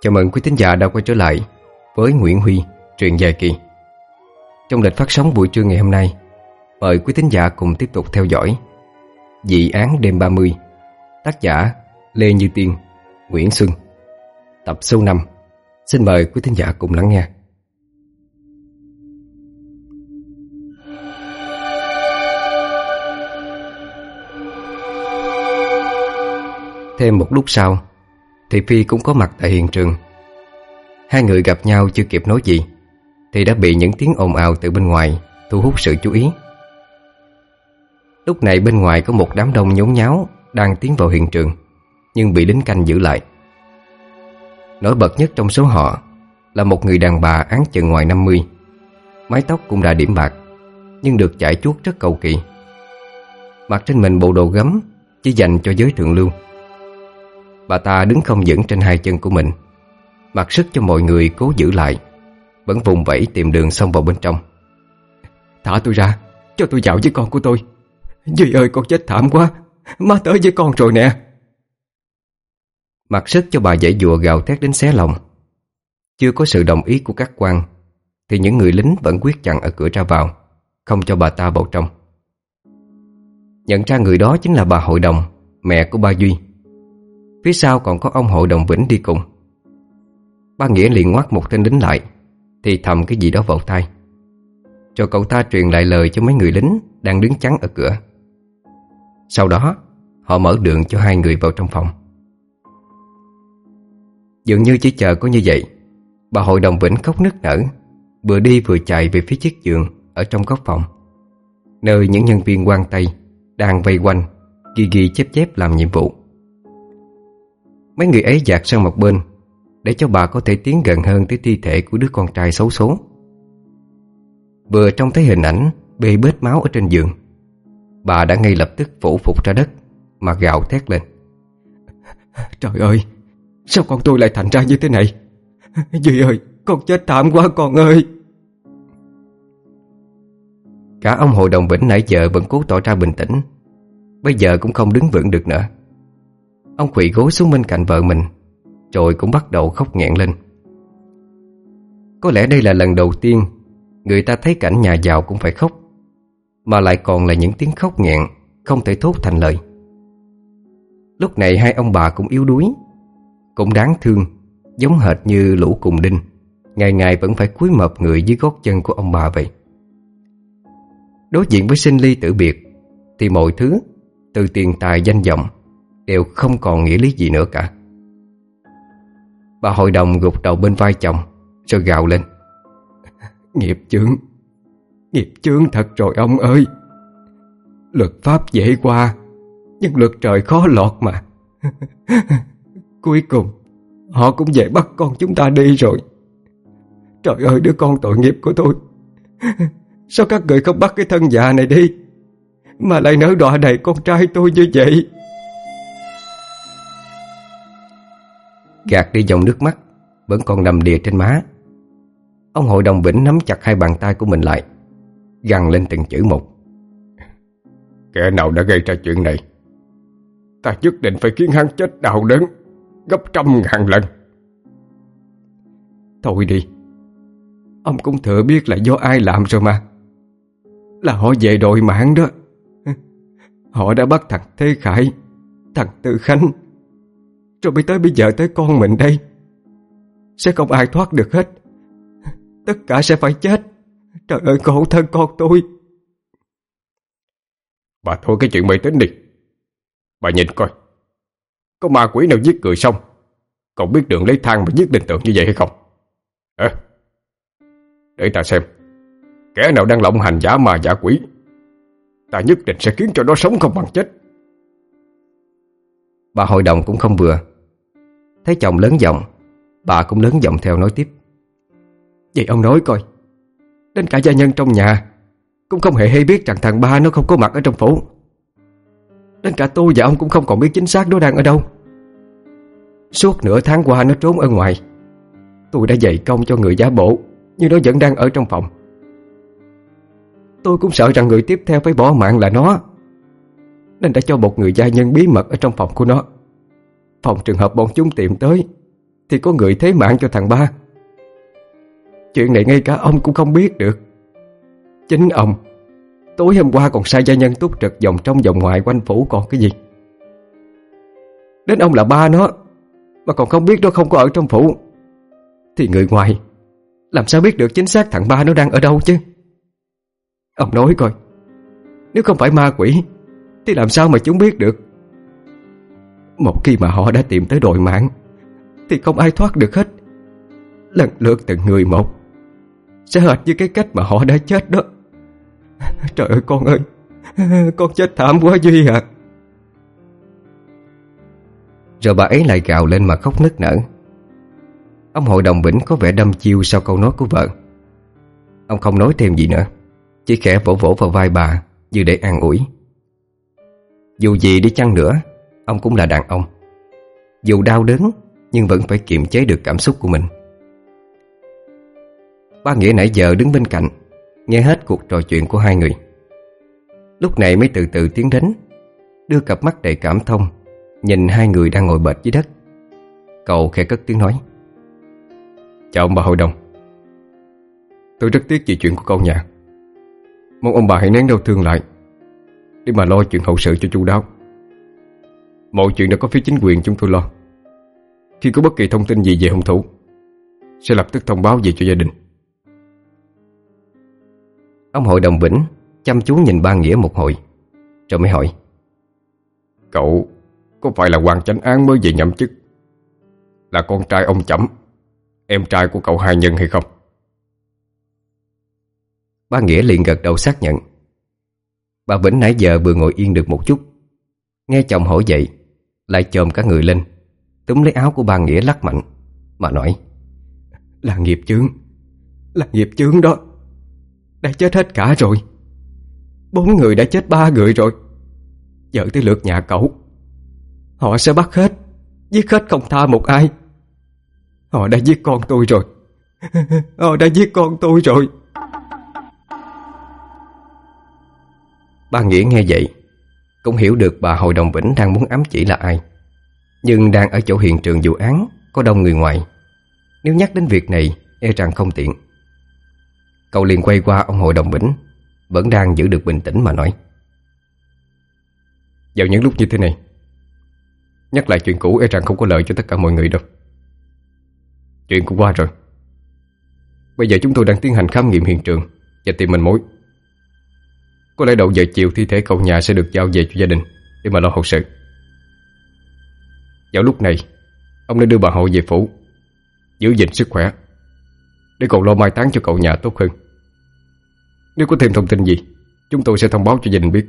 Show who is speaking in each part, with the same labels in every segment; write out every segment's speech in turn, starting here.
Speaker 1: Chào mừng quý thính giả đã quay trở lại với Nguyễn Huy, truyện dài kỳ. Trong lịch phát sóng buổi trưa ngày hôm nay, mời quý thính giả cùng tiếp tục theo dõi Dị án đêm 30, tác giả Lê Như Tiên, Nguyễn Xuân, tập số 5. Xin mời quý thính giả cùng lắng nghe. Thêm một lúc sau thì Phi cũng có mặt tại hiện trường. Hai người gặp nhau chưa kịp nói gì, Thì đã bị những tiếng ồn ào từ bên ngoài Thu hút sự chú ý. Lúc này bên ngoài có một đám đông nhốn nháo Đang tiến vào hiện trường, Nhưng bị lính canh giữ lại. Nổi bật nhất trong số họ Là một người đàn bà án chừng ngoài 50 Mái tóc cũng đã điểm bạc, Nhưng được chải chuốt rất cầu kỳ. Mặc trên mình bộ đồ gấm Chỉ dành cho giới thượng lưu. Bà ta đứng không vững trên hai chân của mình. Mặc sức cho mọi người cố giữ lại, Vẫn vùng vẫy tìm đường xông vào bên trong. Thả tôi ra, Cho tôi dạo với con của tôi. Dì ơi, con chết thảm quá, Má tới với con rồi nè. Mặc sức cho bà dãy dùa gào thét đến xé lòng. Chưa có sự đồng ý của các quan, Thì những người lính vẫn quyết chặn ở cửa ra vào, Không cho bà ta vào trong. Nhận ra người đó chính là bà hội đồng, Mẹ của ba Duy. Phía sau còn có ông hội đồng Vĩnh đi cùng. Ba Nghĩa liền ngoắt một tên lính lại, Thì thầm cái gì đó vào tai. Cho cậu ta truyền lại lời cho mấy người lính Đang đứng chắn ở cửa. Sau đó, Họ mở đường cho hai người vào trong phòng. Dường như chỉ chờ có như vậy, Bà hội đồng Vĩnh khóc nức nở, Vừa đi vừa chạy về phía chiếc giường Ở trong góc phòng, Nơi những nhân viên quan tay Đang vây quanh, Ghi ghi chép chép làm nhiệm vụ. Mấy người ấy dạt sang một bên Để cho bà có thể tiến gần hơn tới thi thể của đứa con trai xấu số. Vừa trông thấy hình ảnh bê bết máu ở trên giường Bà đã ngay lập tức phủ phục ra đất Mà gào thét lên. Trời ơi Sao con tôi lại thành ra như thế này? Duy ơi Con chết thảm quá con ơi. Cả ông hội đồng Vĩnh nãy giờ vẫn cố tỏ ra bình tĩnh Bây giờ cũng không đứng vững được nữa Ông quỳ gối xuống bên cạnh vợ mình, Rồi cũng bắt đầu khóc nghẹn lên. Có lẽ đây là lần đầu tiên Người ta thấy cảnh nhà giàu cũng phải khóc, Mà lại còn là những tiếng khóc nghẹn Không thể thốt thành lời. Lúc này hai ông bà cũng yếu đuối, Cũng đáng thương, Giống hệt như lũ cùng đinh, Ngày ngày vẫn phải cúi mập người dưới gót chân của ông bà vậy. Đối diện với sinh ly tử biệt Thì mọi thứ Từ tiền tài danh vọng Đều không còn nghĩa lý gì nữa cả. Bà hội đồng gục đầu bên vai chồng, Rồi gào lên. Nghiệp chướng Nghiệp chướng thật rồi ông ơi. Luật pháp dễ qua, Nhưng luật trời khó lọt mà. Cuối cùng, Họ cũng về bắt con chúng ta đi rồi. Trời ơi, đứa con tội nghiệp của tôi. Sao các người không bắt cái thân già này đi? Mà lại nỡ đọa đầy con trai tôi như vậy? Gạt đi dòng nước mắt, Vẫn còn nằm đìa trên má. Ông hội đồng Vĩnh nắm chặt hai bàn tay của mình lại, Gằn lên từng chữ một. Kẻ nào đã gây ra chuyện này? Ta nhất định phải khiến hắn chết đau đớn, Gấp trăm ngàn lần. Thôi đi. Ông cũng thừa biết là do ai làm rồi mà. Là họ về đội mạng đó. Họ đã bắt thằng Thế Khải, Thằng Tư Khánh rồi mới tới bây giờ tới con mình đây. Sẽ không ai thoát được hết. Tất cả sẽ phải chết. Trời ơi khổ thân con tôi.
Speaker 2: Bà thôi cái chuyện mê tính đi. Bà nhìn coi. Có ma quỷ nào giết người xong Còn biết đường lấy thang mà giết linh tượng như vậy hay không? À, Để ta xem. Kẻ nào đang lộng hành giả ma giả quỷ Ta nhất định sẽ khiến cho nó sống không bằng chết.
Speaker 1: Bà hội đồng cũng không vừa. Thấy chồng lớn giọng, Bà cũng lớn giọng theo nói tiếp. Vậy ông nói coi, Đến cả gia nhân trong nhà Cũng không hề hay biết rằng thằng ba nó không có mặt ở trong phủ. Đến cả tôi và ông cũng không còn biết chính xác nó đang ở đâu. Suốt nửa tháng qua nó trốn ở ngoài. Tôi đã dạy công cho người giả bộ Nhưng nó vẫn đang ở trong phòng. Tôi cũng sợ rằng người tiếp theo phải bỏ mạng là nó nên đã cho một người gia nhân bí mật ở trong phòng của nó. Phòng trường hợp bọn chúng tìm tới, Thì có người thế mạng cho thằng ba. Chuyện này ngay cả ông cũng không biết được. Chính ông, Tối hôm qua còn sai gia nhân túc trực vòng trong vòng ngoài quanh phủ còn cái gì? Đến ông là ba nó, Mà còn không biết nó không có ở trong phủ. Thì người ngoài, Làm sao biết được chính xác thằng ba nó đang ở đâu chứ? Ông nói coi, Nếu không phải ma quỷ thì làm sao mà chúng biết được? Một khi mà họ đã tìm tới đội mạng, Thì không ai thoát được hết. Lần lượt từng người một. Sẽ hệt như cái cách mà họ đã chết đó. Trời ơi, con ơi. Con chết thảm quá Duy à Rồi bà ấy lại gào lên mà khóc nức nở. Ông hội đồng Vĩnh có vẻ đâm chiêu sau câu nói của vợ. Ông không nói thêm gì nữa. Chỉ khẽ vỗ vỗ vào vai bà, Như để an ủi. Dù gì đi chăng nữa, Ông cũng là đàn ông. Dù đau đớn, Nhưng vẫn phải kiềm chế được cảm xúc của mình. Ba Nghĩa nãy giờ đứng bên cạnh, Nghe hết cuộc trò chuyện của hai người. Lúc này mới từ từ tiến đến, Đưa cặp mắt đầy cảm thông, Nhìn hai người đang ngồi bệt dưới đất. Cậu khẽ cất tiếng nói, Chào ông bà hội đồng. Tôi rất tiếc vì chuyện của cậu nhà. Mong ông bà hãy nén đau thương lại. Để mà lo chuyện hậu sự cho chu đáo. Mọi chuyện đã có phía chính quyền chúng tôi lo. Khi có bất kỳ thông tin gì về hung thủ, Sẽ lập tức thông báo về cho gia đình. Ông hội đồng Vĩnh chăm chú nhìn ba Nghĩa một hồi, Rồi mới hỏi, Cậu có phải là quan chánh án mới về nhậm chức? Là con trai ông Chẩm, Em trai của cậu hai nhân hay không? Ba Nghĩa liền gật đầu xác nhận Bà Vĩnh nãy giờ vừa ngồi yên được một chút. Nghe chồng hỏi vậy, Lại chồm cả người lên. Túm lấy áo của bà Nghĩa lắc mạnh, Mà nói, Là nghiệp chướng, Là nghiệp chướng đó. Đã chết hết cả rồi. Bốn người đã chết ba người rồi. Giờ tới lượt nhà cậu. Họ sẽ bắt hết, Giết hết không tha một ai. Họ đã giết con tôi rồi. Họ đã giết con tôi rồi. Ba Nghĩa nghe vậy, Cũng hiểu được bà Hội đồng Vĩnh đang muốn ám chỉ là ai. Nhưng đang ở chỗ hiện trường vụ án, Có đông người ngoài. Nếu nhắc đến việc này E rằng không tiện. Cậu liền quay qua ông hội đồng Vĩnh, Vẫn đang giữ được bình tĩnh mà nói. Vào những lúc như thế này, Nhắc lại chuyện cũ e rằng không có lợi cho tất cả mọi người đâu. Chuyện cũng qua rồi. Bây giờ chúng tôi đang tiến hành khám nghiệm hiện trường Và tìm mình mối. Có lẽ đầu giờ chiều thi thể cậu nhà sẽ được giao về cho gia đình Để mà lo hậu sự. Vào lúc này, Ông nên đưa bà Hậu về phủ, Giữ gìn sức khỏe, Để còn lo mai táng cho cậu nhà tốt hơn. Nếu có thêm thông tin gì, Chúng tôi sẽ thông báo cho gia đình biết.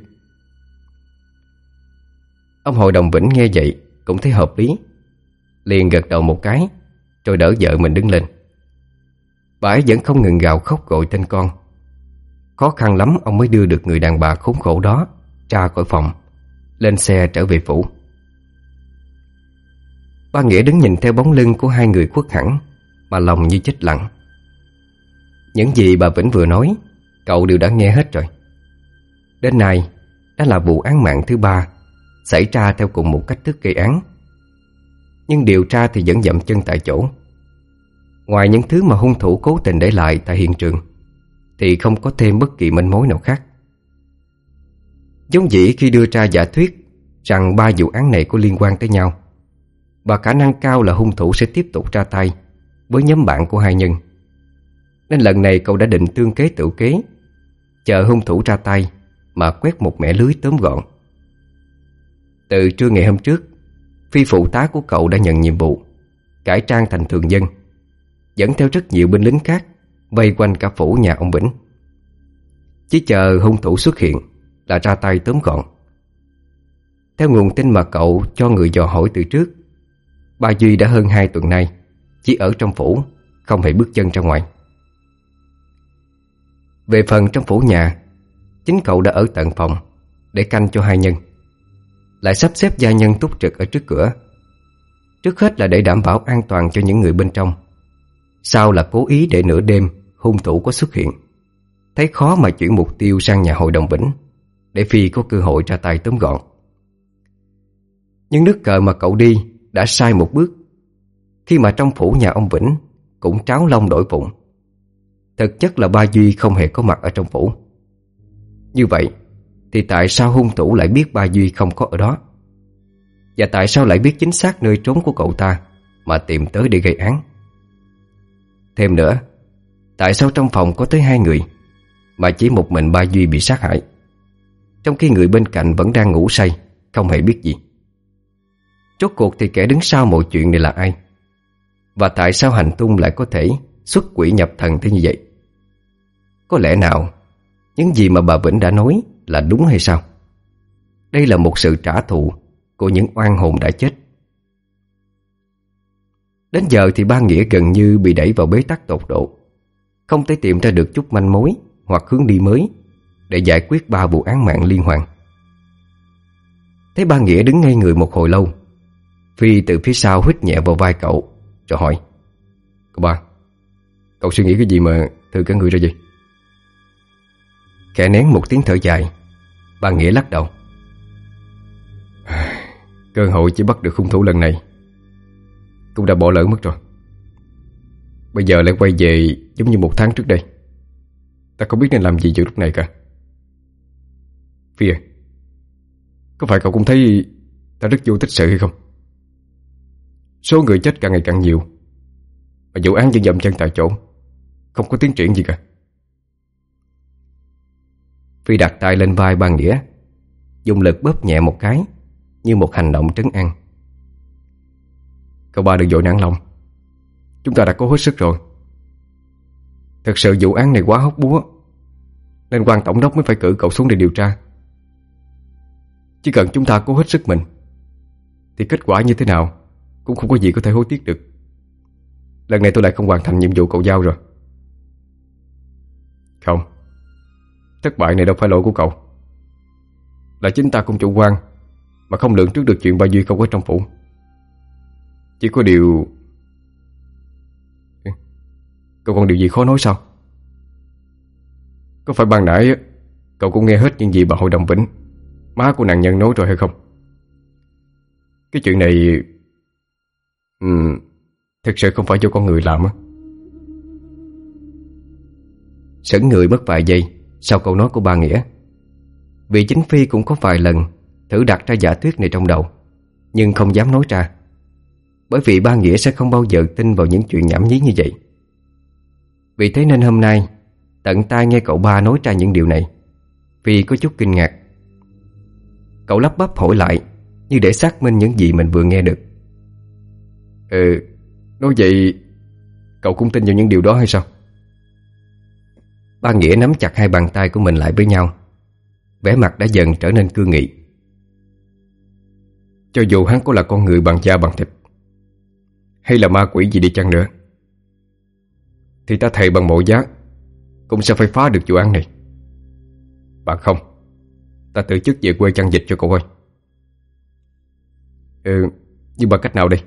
Speaker 1: Ông hội đồng Vĩnh nghe vậy Cũng thấy hợp lý, Liền gật đầu một cái, Rồi đỡ vợ mình đứng lên. Bà ấy vẫn không ngừng gào khóc gọi tên con. Khó khăn lắm ông mới đưa được người đàn bà khốn khổ đó Ra khỏi phòng, Lên xe trở về phủ. Ba Nghĩa đứng nhìn theo bóng lưng của hai người khuất hẳn, Mà lòng như chết lặng. Những gì bà Vĩnh vừa nói, Cậu đều đã nghe hết rồi. Đến nay Đã là vụ án mạng thứ ba Xảy ra theo cùng một cách thức gây án. Nhưng điều tra thì vẫn dậm chân tại chỗ. Ngoài những thứ mà hung thủ cố tình để lại tại hiện trường thì không có thêm bất kỳ manh mối nào khác. Giống dĩ khi đưa ra giả thuyết Rằng ba vụ án này có liên quan tới nhau, Và khả năng cao là hung thủ sẽ tiếp tục ra tay Với nhóm bạn của hai nhân. Nên lần này cậu đã định tương kế tự kế, Chờ hung thủ ra tay Mà quét một mẻ lưới tóm gọn. Từ trưa ngày hôm trước, Phi phụ tá của cậu đã nhận nhiệm vụ, Cải trang thành thường dân Dẫn theo rất nhiều binh lính khác Vây quanh cả phủ nhà ông Vĩnh. Chỉ chờ hung thủ xuất hiện Là ra tay tóm gọn. Theo nguồn tin mà cậu cho người dò hỏi từ trước, bà Duy đã hơn hai tuần nay Chỉ ở trong phủ, Không hề bước chân ra ngoài. Về phần trong phủ nhà, Chính cậu đã ở tận phòng Để canh cho hai nhân, Lại sắp xếp gia nhân túc trực ở trước cửa. Trước hết là để đảm bảo an toàn cho những người bên trong, Sau là cố ý để nửa đêm Hung thủ có xuất hiện. Thấy khó mà chuyển mục tiêu sang nhà hội đồng Vĩnh, Để Phi có cơ hội ra tay tóm gọn. Nhưng nước cờ mà cậu đi Đã sai một bước. Khi mà trong phủ nhà ông Vĩnh Cũng tráo lông đổi phụng, Thực chất là ba Duy không hề có mặt ở trong phủ. Như vậy Thì tại sao hung thủ lại biết ba Duy không có ở đó? Và tại sao lại biết chính xác nơi trốn của cậu ta Mà tìm tới để gây án? Thêm nữa Tại sao trong phòng có tới hai người? Mà chỉ một mình ba Duy bị sát hại. Trong khi người bên cạnh vẫn đang ngủ say, Không hề biết gì. Rốt cuộc thì kẻ đứng sau mọi chuyện này là ai? Và tại sao hành tung lại có thể Xuất quỷ nhập thần thế như vậy? Có lẽ nào, Những gì mà bà Vĩnh đã nói Là đúng hay sao? Đây là một sự trả thù Của những oan hồn đã chết. Đến giờ thì ba Nghĩa gần như bị đẩy vào bế tắc tột độ. Không thể tìm ra được chút manh mối Hoặc hướng đi mới Để giải quyết ba vụ án mạng liên hoàn. Thấy ba Nghĩa đứng ngay người một hồi lâu, Phi từ phía sau hít nhẹ vào vai cậu, Rồi hỏi, Cậu ba, Cậu suy nghĩ cái gì mà thư cả người ra gì Khẽ nén một tiếng thở dài, Ba Nghĩa lắc đầu Cơ hội chỉ bắt được hung thủ lần này Cũng đã bỏ lỡ mất rồi. Bây giờ lại quay về Giống như một tháng trước đây. Ta không biết nên làm gì giữa lúc này cả. Phi à Có phải cậu cũng thấy Ta rất vô tích sự hay không? Số người chết càng ngày càng nhiều. Mà vụ án vẫn dậm chân tại chỗ. Không có tiến triển gì cả. Phi đặt tay lên vai ba Nghĩa. Dùng lực bóp nhẹ một cái, Như một hành động trấn an. Cậu ba đừng vội nản lòng. Chúng ta đã cố hết sức rồi. Thật sự vụ án này quá hóc búa. Nên quan tổng đốc mới phải cử cậu xuống để điều tra. Chỉ cần chúng ta cố hết sức mình, Thì kết quả như thế nào cũng không có gì có thể hối tiếc được. Lần này tôi lại không hoàn thành nhiệm vụ cậu giao rồi. Không, Thất bại này đâu phải lỗi của cậu. Là chính ta cũng chủ quan, Mà không lượng trước được chuyện ba Duy không có trong phủ. Chỉ có điều Cậu còn điều gì khó nói sao? Có phải ban nãy Cậu cũng nghe hết những gì bà hội đồng Vĩnh Má của nạn nhân nói rồi hay không? Cái chuyện này Ừ, thực sự không phải do con người làm á. Sững người mất vài giây Sau câu nói của ba Nghĩa. Vì chính Phi cũng có vài lần Thử đặt ra giả thuyết này trong đầu Nhưng không dám nói ra. Bởi vì ba Nghĩa sẽ không bao giờ tin vào những chuyện nhảm nhí như vậy. Vì thế nên hôm nay, Tận tai nghe cậu ba nói ra những điều này Phi có chút kinh ngạc. Cậu lắp bắp hỏi lại, Như để xác minh những gì mình vừa nghe được. Ừ Nói vậy, Cậu cũng tin vào những điều đó hay sao? Ba Nghĩa nắm chặt hai bàn tay của mình lại với nhau. Vẻ mặt đã dần trở nên cương nghị. Cho dù hắn có là con người bằng da bằng thịt, Hay là ma quỷ gì đi chăng nữa thì ta thầy bằng mộ giá Cũng sẽ phải phá được vụ án này. Bạn không, Ta tự chức về quê chăn dịch cho cậu ơi. Ừ Nhưng bằng cách nào đây?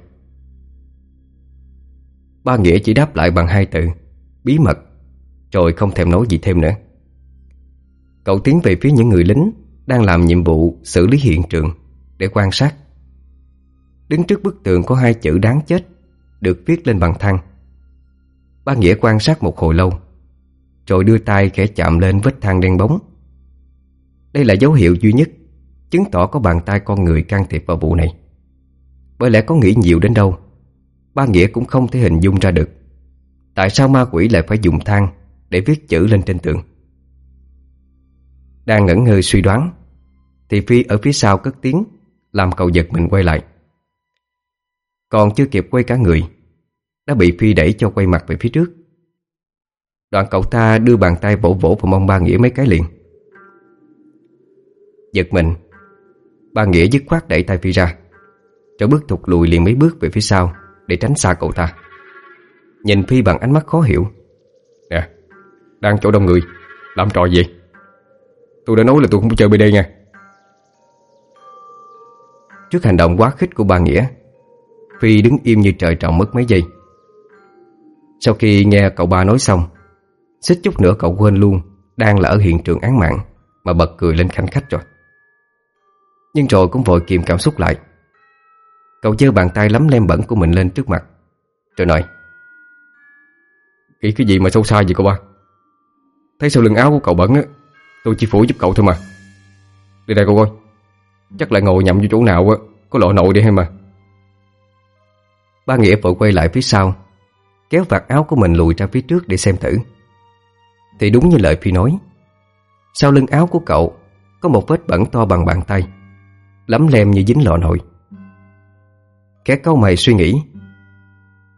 Speaker 1: Ba Nghĩa chỉ đáp lại bằng hai từ, Bí mật, Rồi không thèm nói gì thêm nữa. Cậu tiến về phía những người lính Đang làm nhiệm vụ xử lý hiện trường Để quan sát. Đứng trước bức tường có hai chữ đáng chết Được viết lên bằng thăng. Ba Nghĩa quan sát một hồi lâu, Rồi đưa tay khẽ chạm lên vết thang đen bóng. Đây là dấu hiệu duy nhất Chứng tỏ có bàn tay con người can thiệp vào vụ này. Bởi lẽ có nghĩ nhiều đến đâu Ba Nghĩa cũng không thể hình dung ra được Tại sao ma quỷ lại phải dùng thang Để viết chữ lên trên tường. Đang ngẩn ngơ suy đoán, Thì Phi ở phía sau cất tiếng, Làm cậu giật mình quay lại. Còn chưa kịp quay cả người đã bị Phi đẩy cho quay mặt về phía trước. Đoạn cậu ta đưa bàn tay vỗ vỗ vào mông ba Nghĩa mấy cái liền. Giật mình, Ba Nghĩa dứt khoát đẩy tay Phi ra Rồi bước thụt lùi liền mấy bước về phía sau để tránh xa cậu ta. Nhìn Phi bằng ánh mắt khó hiểu. Nè, Đang chỗ đông người, Làm trò gì? Tôi đã nói là tôi không chơi bên đây nha. Trước hành động quá khích của ba Nghĩa, Phi đứng im như trời trồng mất mấy giây. Sau khi nghe cậu ba nói xong, Xích chút nữa cậu quên luôn Đang là ở hiện trường án mạng Mà bật cười lên khanh khách rồi. Nhưng rồi cũng vội kìm cảm xúc lại. Cậu giơ bàn tay lắm lem bẩn của mình lên trước mặt, Rồi nói,
Speaker 2: Nghĩ cái gì mà sâu xa vậy cậu ba? Thấy sau lưng áo của cậu bẩn á, Tôi chỉ phủ giúp cậu thôi mà. Đi đây cô coi, Chắc lại ngồi nhầm vô chỗ nào á, Có lộ nội đi hay mà.
Speaker 1: Ba Nghĩa vội quay lại phía sau Kéo vạt áo của mình lùi ra phía trước để xem thử. Thì đúng như lời Phi nói, Sau lưng áo của cậu Có một vết bẩn to bằng bàn tay, lấm lem như dính lọ nồi. Kẻ câu mày suy nghĩ,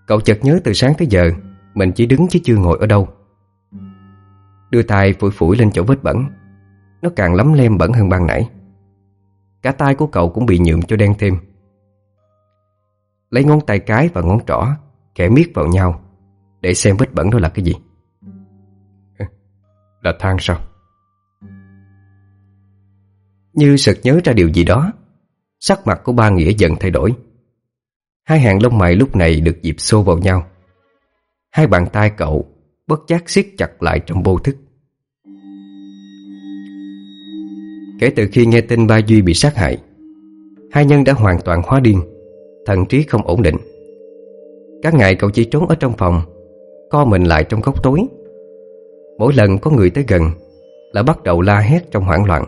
Speaker 1: Cậu chợt nhớ từ sáng tới giờ Mình chỉ đứng chứ chưa ngồi ở đâu. Đưa tay phủi phủi lên chỗ vết bẩn, Nó càng lấm lem bẩn hơn ban nãy. Cả tay của cậu cũng bị nhuộm cho đen thêm. Lấy ngón tay cái và ngón trỏ, Kẻ miết vào nhau. Để xem vết bẩn đó là cái gì?
Speaker 2: Là than sao?
Speaker 1: Như sực nhớ ra điều gì đó Sắc mặt của ba Nghĩa dần thay đổi. Hai hàng lông mày lúc này được dịp xô vào nhau. Hai bàn tay cậu bất giác siết chặt lại trong vô thức. Kể từ khi nghe tin ba Duy bị sát hại Hai nhân đã hoàn toàn hóa điên Thần trí không ổn định. Các ngày cậu chỉ trốn ở trong phòng Co mình lại trong góc tối. Mỗi lần có người tới gần Là bắt đầu la hét trong hoảng loạn,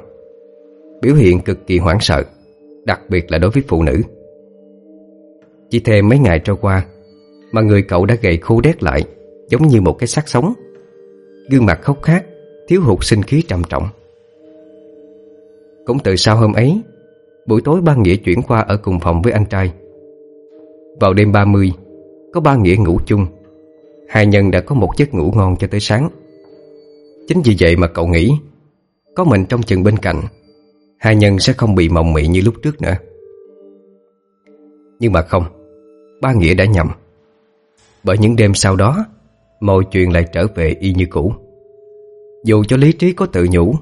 Speaker 1: Biểu hiện cực kỳ hoảng sợ, Đặc biệt là đối với phụ nữ. Chỉ thêm mấy ngày trôi qua Mà người cậu đã gầy khô đét lại Giống như một cái xác sống. Gương mặt khóc khát, Thiếu hụt sinh khí trầm trọng. Cũng từ sau hôm ấy, Buổi tối ba Nghĩa chuyển qua ở cùng phòng với anh trai. Vào đêm 30 Có ba Nghĩa ngủ chung. Hai nhân đã có một giấc ngủ ngon cho tới sáng. Chính vì vậy mà cậu nghĩ, Có mình trong chừng bên cạnh, Hai nhân sẽ không bị mộng mị như lúc trước nữa. Nhưng mà không, Ba Nghĩa đã nhầm. Bởi những đêm sau đó, Mọi chuyện lại trở về y như cũ. Dù cho lý trí có tự nhủ,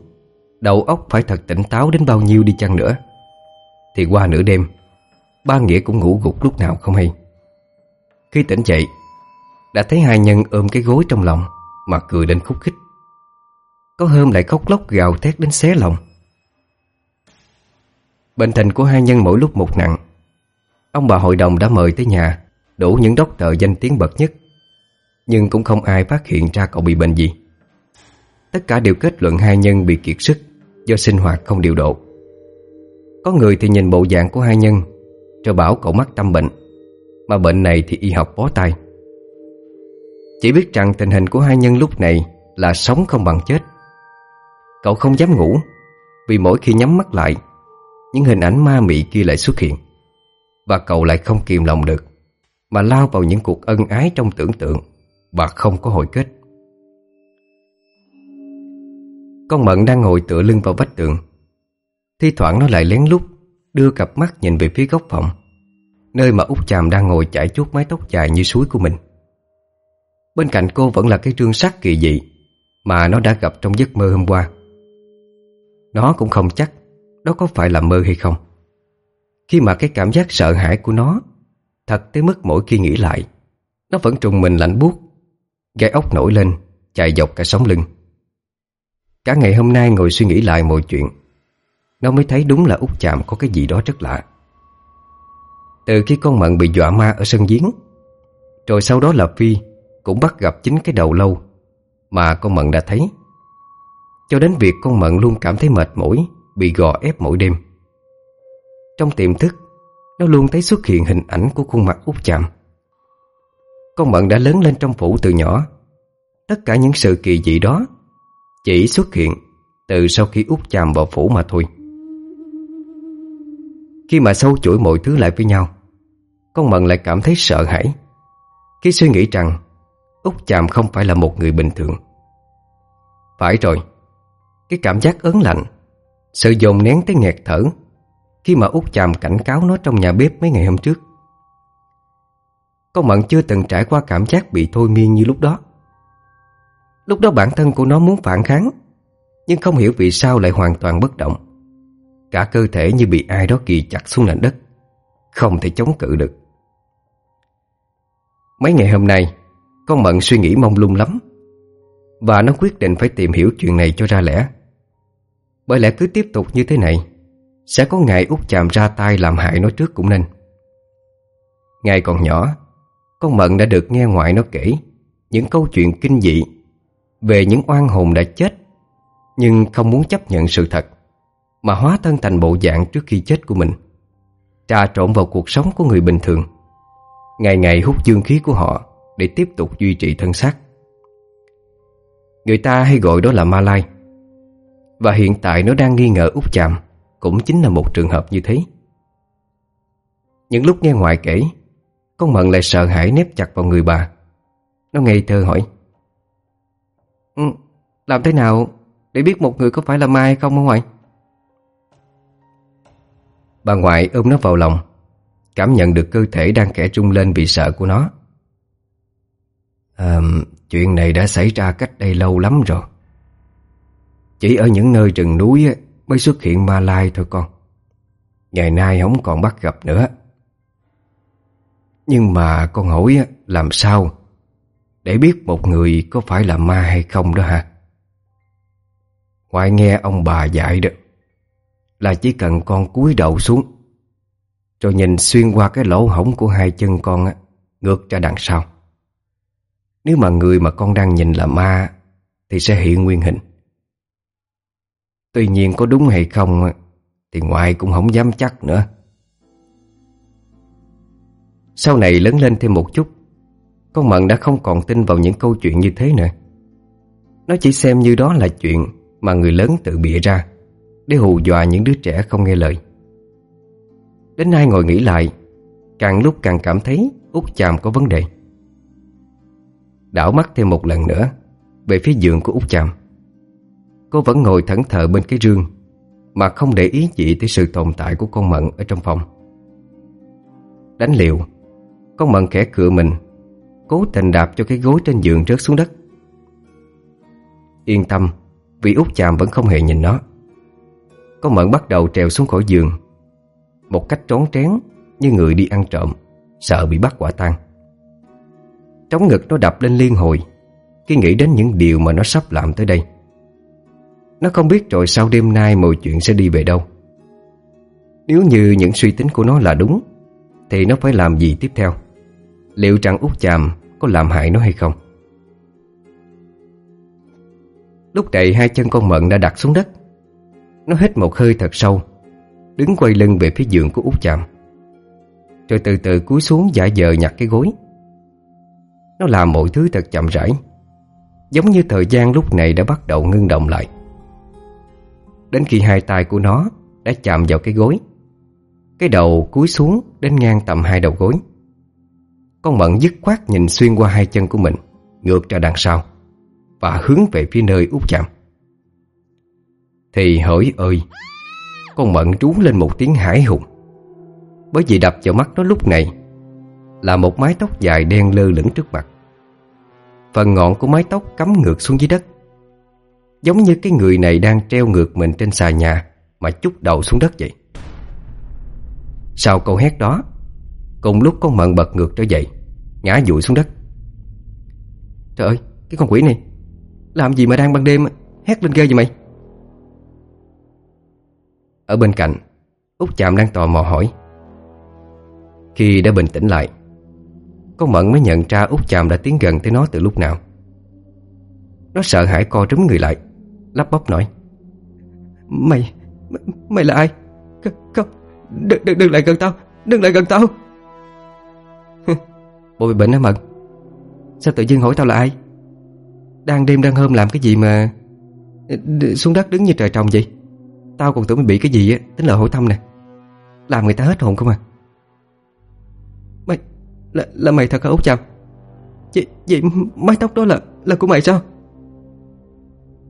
Speaker 1: Đầu óc phải thật tỉnh táo đến bao nhiêu đi chăng nữa, Thì qua nửa đêm, Ba Nghĩa cũng ngủ gục lúc nào không hay. Khi tỉnh dậy đã thấy hai nhân ôm cái gối trong lòng, Mà cười đến khúc khích. Có hôm lại khóc lóc gào thét đến xé lòng. Bệnh tình của hai nhân mỗi lúc một nặng. Ông bà hội đồng đã mời tới nhà Đủ những đốc tờ danh tiếng bậc nhất. Nhưng cũng không ai phát hiện ra cậu bị bệnh gì. Tất cả đều kết luận hai nhân bị kiệt sức Do sinh hoạt không điều độ. Có người thì nhìn bộ dạng của hai nhân, Rồi bảo cậu mắc tâm bệnh. Mà bệnh này thì y học bó tay. Chỉ biết rằng tình hình của hai nhân lúc này Là sống không bằng chết. Cậu không dám ngủ, Vì mỗi khi nhắm mắt lại, Những hình ảnh ma mị kia lại xuất hiện. Và cậu lại không kiềm lòng được, Mà lao vào những cuộc ân ái trong tưởng tượng Và không có hồi kết. Con Mận đang ngồi tựa lưng vào vách tường. Thi thoảng nó lại lén lút Đưa cặp mắt nhìn về phía góc phòng, Nơi mà út Chàm đang ngồi chải chuốt mái tóc dài như suối của mình. Bên cạnh cô vẫn là cái trương sắc kỳ dị Mà nó đã gặp trong giấc mơ hôm qua. Nó cũng không chắc Đó có phải là mơ hay không. Khi mà cái cảm giác sợ hãi của nó Thật tới mức mỗi khi nghĩ lại, Nó vẫn trùng mình lạnh buốt, Gai ốc nổi lên Chạy dọc cả sống lưng. Cả ngày hôm nay ngồi suy nghĩ lại mọi chuyện, Nó mới thấy đúng là út chạm có cái gì đó rất lạ. Từ khi con Mận bị dọa ma ở sân giếng, Rồi sau đó là Phi cũng bắt gặp chính cái đầu lâu Mà con Mận đã thấy. Cho đến việc con Mận luôn cảm thấy mệt mỏi, Bị gò ép mỗi đêm. Trong tiềm thức, Nó luôn thấy xuất hiện hình ảnh của khuôn mặt út chạm Con Mận đã lớn lên trong phủ từ nhỏ. Tất cả những sự kỳ dị đó chỉ xuất hiện từ sau khi út chạm vào phủ mà thôi. Khi mà sâu chuỗi mọi thứ lại với nhau, Con Mận lại cảm thấy sợ hãi. Khi suy nghĩ rằng út chàm không phải là một người bình thường. Phải rồi, Cái cảm giác ớn lạnh, Sự dồn nén tới nghẹt thở, Khi mà út chàm cảnh cáo nó trong nhà bếp mấy ngày hôm trước. Con Mận chưa từng trải qua cảm giác bị thôi miên như lúc đó. Lúc đó bản thân của nó muốn phản kháng, Nhưng không hiểu vì sao lại hoàn toàn bất động. Cả cơ thể như bị ai đó kỳ chặt xuống nền đất, Không thể chống cự được. Mấy ngày hôm nay con Mận suy nghĩ mông lung lắm. Và nó quyết định phải tìm hiểu chuyện này cho ra lẽ. Bởi lẽ cứ tiếp tục như thế này, Sẽ có ngày út chạm ra tay làm hại nó trước cũng nên. Ngày còn nhỏ, Con Mận đã được nghe ngoại nó kể Những câu chuyện kinh dị Về những oan hồn đã chết Nhưng không muốn chấp nhận sự thật, Mà hóa thân thành bộ dạng trước khi chết của mình, Trà trộn vào cuộc sống của người bình thường. Ngày ngày hút dương khí của họ để tiếp tục duy trì thân xác. Người ta hay gọi đó là ma lai. Và hiện tại nó đang nghi ngờ út chạm Cũng chính là một trường hợp như thế. Những lúc nghe ngoại kể, Con Mận lại sợ hãi nếp chặt vào người bà. Nó ngây thơ hỏi ừ, Làm thế nào Để biết một người có phải là ma hay không không ngoại? Bà ngoại ôm nó vào lòng, Cảm nhận được cơ thể đang kẻ trung lên vì sợ của nó à, Chuyện này đã xảy ra cách đây lâu lắm rồi. Chỉ ở những nơi rừng núi mới xuất hiện ma lai thôi con. Ngày nay không còn bắt gặp nữa. Nhưng mà con hỏi làm sao Để biết một người có phải là ma hay không đó hả? Ngoại nghe ông bà dạy đó Là chỉ cần con cúi đầu xuống Rồi nhìn xuyên qua cái lỗ hổng của hai chân con á Ngược ra đằng sau. Nếu mà người mà con đang nhìn là ma, Thì sẽ hiện nguyên hình. Tuy nhiên có đúng hay không Thì ngoại cũng không dám chắc nữa. Sau này lớn lên thêm một chút, Con Mận đã không còn tin vào những câu chuyện như thế nữa. Nó chỉ xem như đó là chuyện Mà người lớn tự bịa ra, Để hù dọa những đứa trẻ không nghe lời. Đến nay ngồi nghĩ lại, Càng lúc càng cảm thấy út chàm có vấn đề. Đảo mắt thêm một lần nữa, Về phía giường của út chàm. Cô vẫn ngồi thẫn thờ bên cái rương, Mà không để ý gì tới sự tồn tại của con Mận ở trong phòng. Đánh liều, Con Mận khẽ cựa mình, Cố tình đạp cho cái gối trên giường rớt xuống đất. Yên tâm, Vì út chàm vẫn không hề nhìn nó. Con Mận bắt đầu trèo xuống khỏi giường, Một cách trốn trén Như người đi ăn trộm, Sợ bị bắt quả tang. Trống ngực nó đập lên liên hồi. Khi nghĩ đến những điều mà nó sắp làm tới đây. Nó không biết rồi sau đêm nay mọi chuyện sẽ đi về đâu. Nếu như những suy tính của nó là đúng, Thì nó phải làm gì tiếp theo? Liệu rằng út chàm có làm hại nó hay không? Lúc này hai chân con mận đã đặt xuống đất. Nó hít một hơi thật sâu, Đứng quay lưng về phía giường của út chàm. Rồi từ từ cúi xuống giả dờ nhặt cái gối. Nó làm mọi thứ thật chậm rãi. Giống như thời gian lúc này đã bắt đầu ngưng động lại. Đến khi hai tay của nó đã chạm vào cái gối, Cái đầu cúi xuống đến ngang tầm hai đầu gối. Con Mận dứt khoát nhìn xuyên qua hai chân của mình, Ngược ra đằng sau, Và hướng về phía nơi út chạm. Thì hỡi ơi, Con Mận trú lên một tiếng hải hùng. Bởi vì đập vào mắt nó lúc này là một mái tóc dài đen lơ lửng trước mặt. Phần ngọn của mái tóc cắm ngược xuống dưới đất. Giống như cái người này đang treo ngược mình trên xà nhà Mà chút đầu xuống đất vậy. Sau câu hét đó Cùng lúc con mận bật ngược trở dậy Ngã dụi xuống đất. Trời ơi, cái con quỷ này Làm gì mà đang ban đêm Hét lên ghê vậy mày? Ở bên cạnh Út chạm đang tò mò hỏi. Khi đã bình tĩnh lại con Mận mới nhận ra Út chàm đã tiến gần tới nó từ lúc nào. Nó sợ hãi co trúm người lại Lắp bắp nói. Mày, mày là ai? Không, đừng, đừng, đừng lại gần tao Đừng lại gần tao. Bộ bị bệnh hả Mận? Sao tự dưng hỏi tao là ai? Đang đêm đang hôm làm cái gì mà Xuống đất đứng như trời trồng vậy? Tao còn tưởng mày bị cái gì á Tính là hỏi thăm nè. Làm người ta hết hồn không à? Là, là mày thật hả Út Chào Vậy, vậy mái tóc đó là là của mày sao?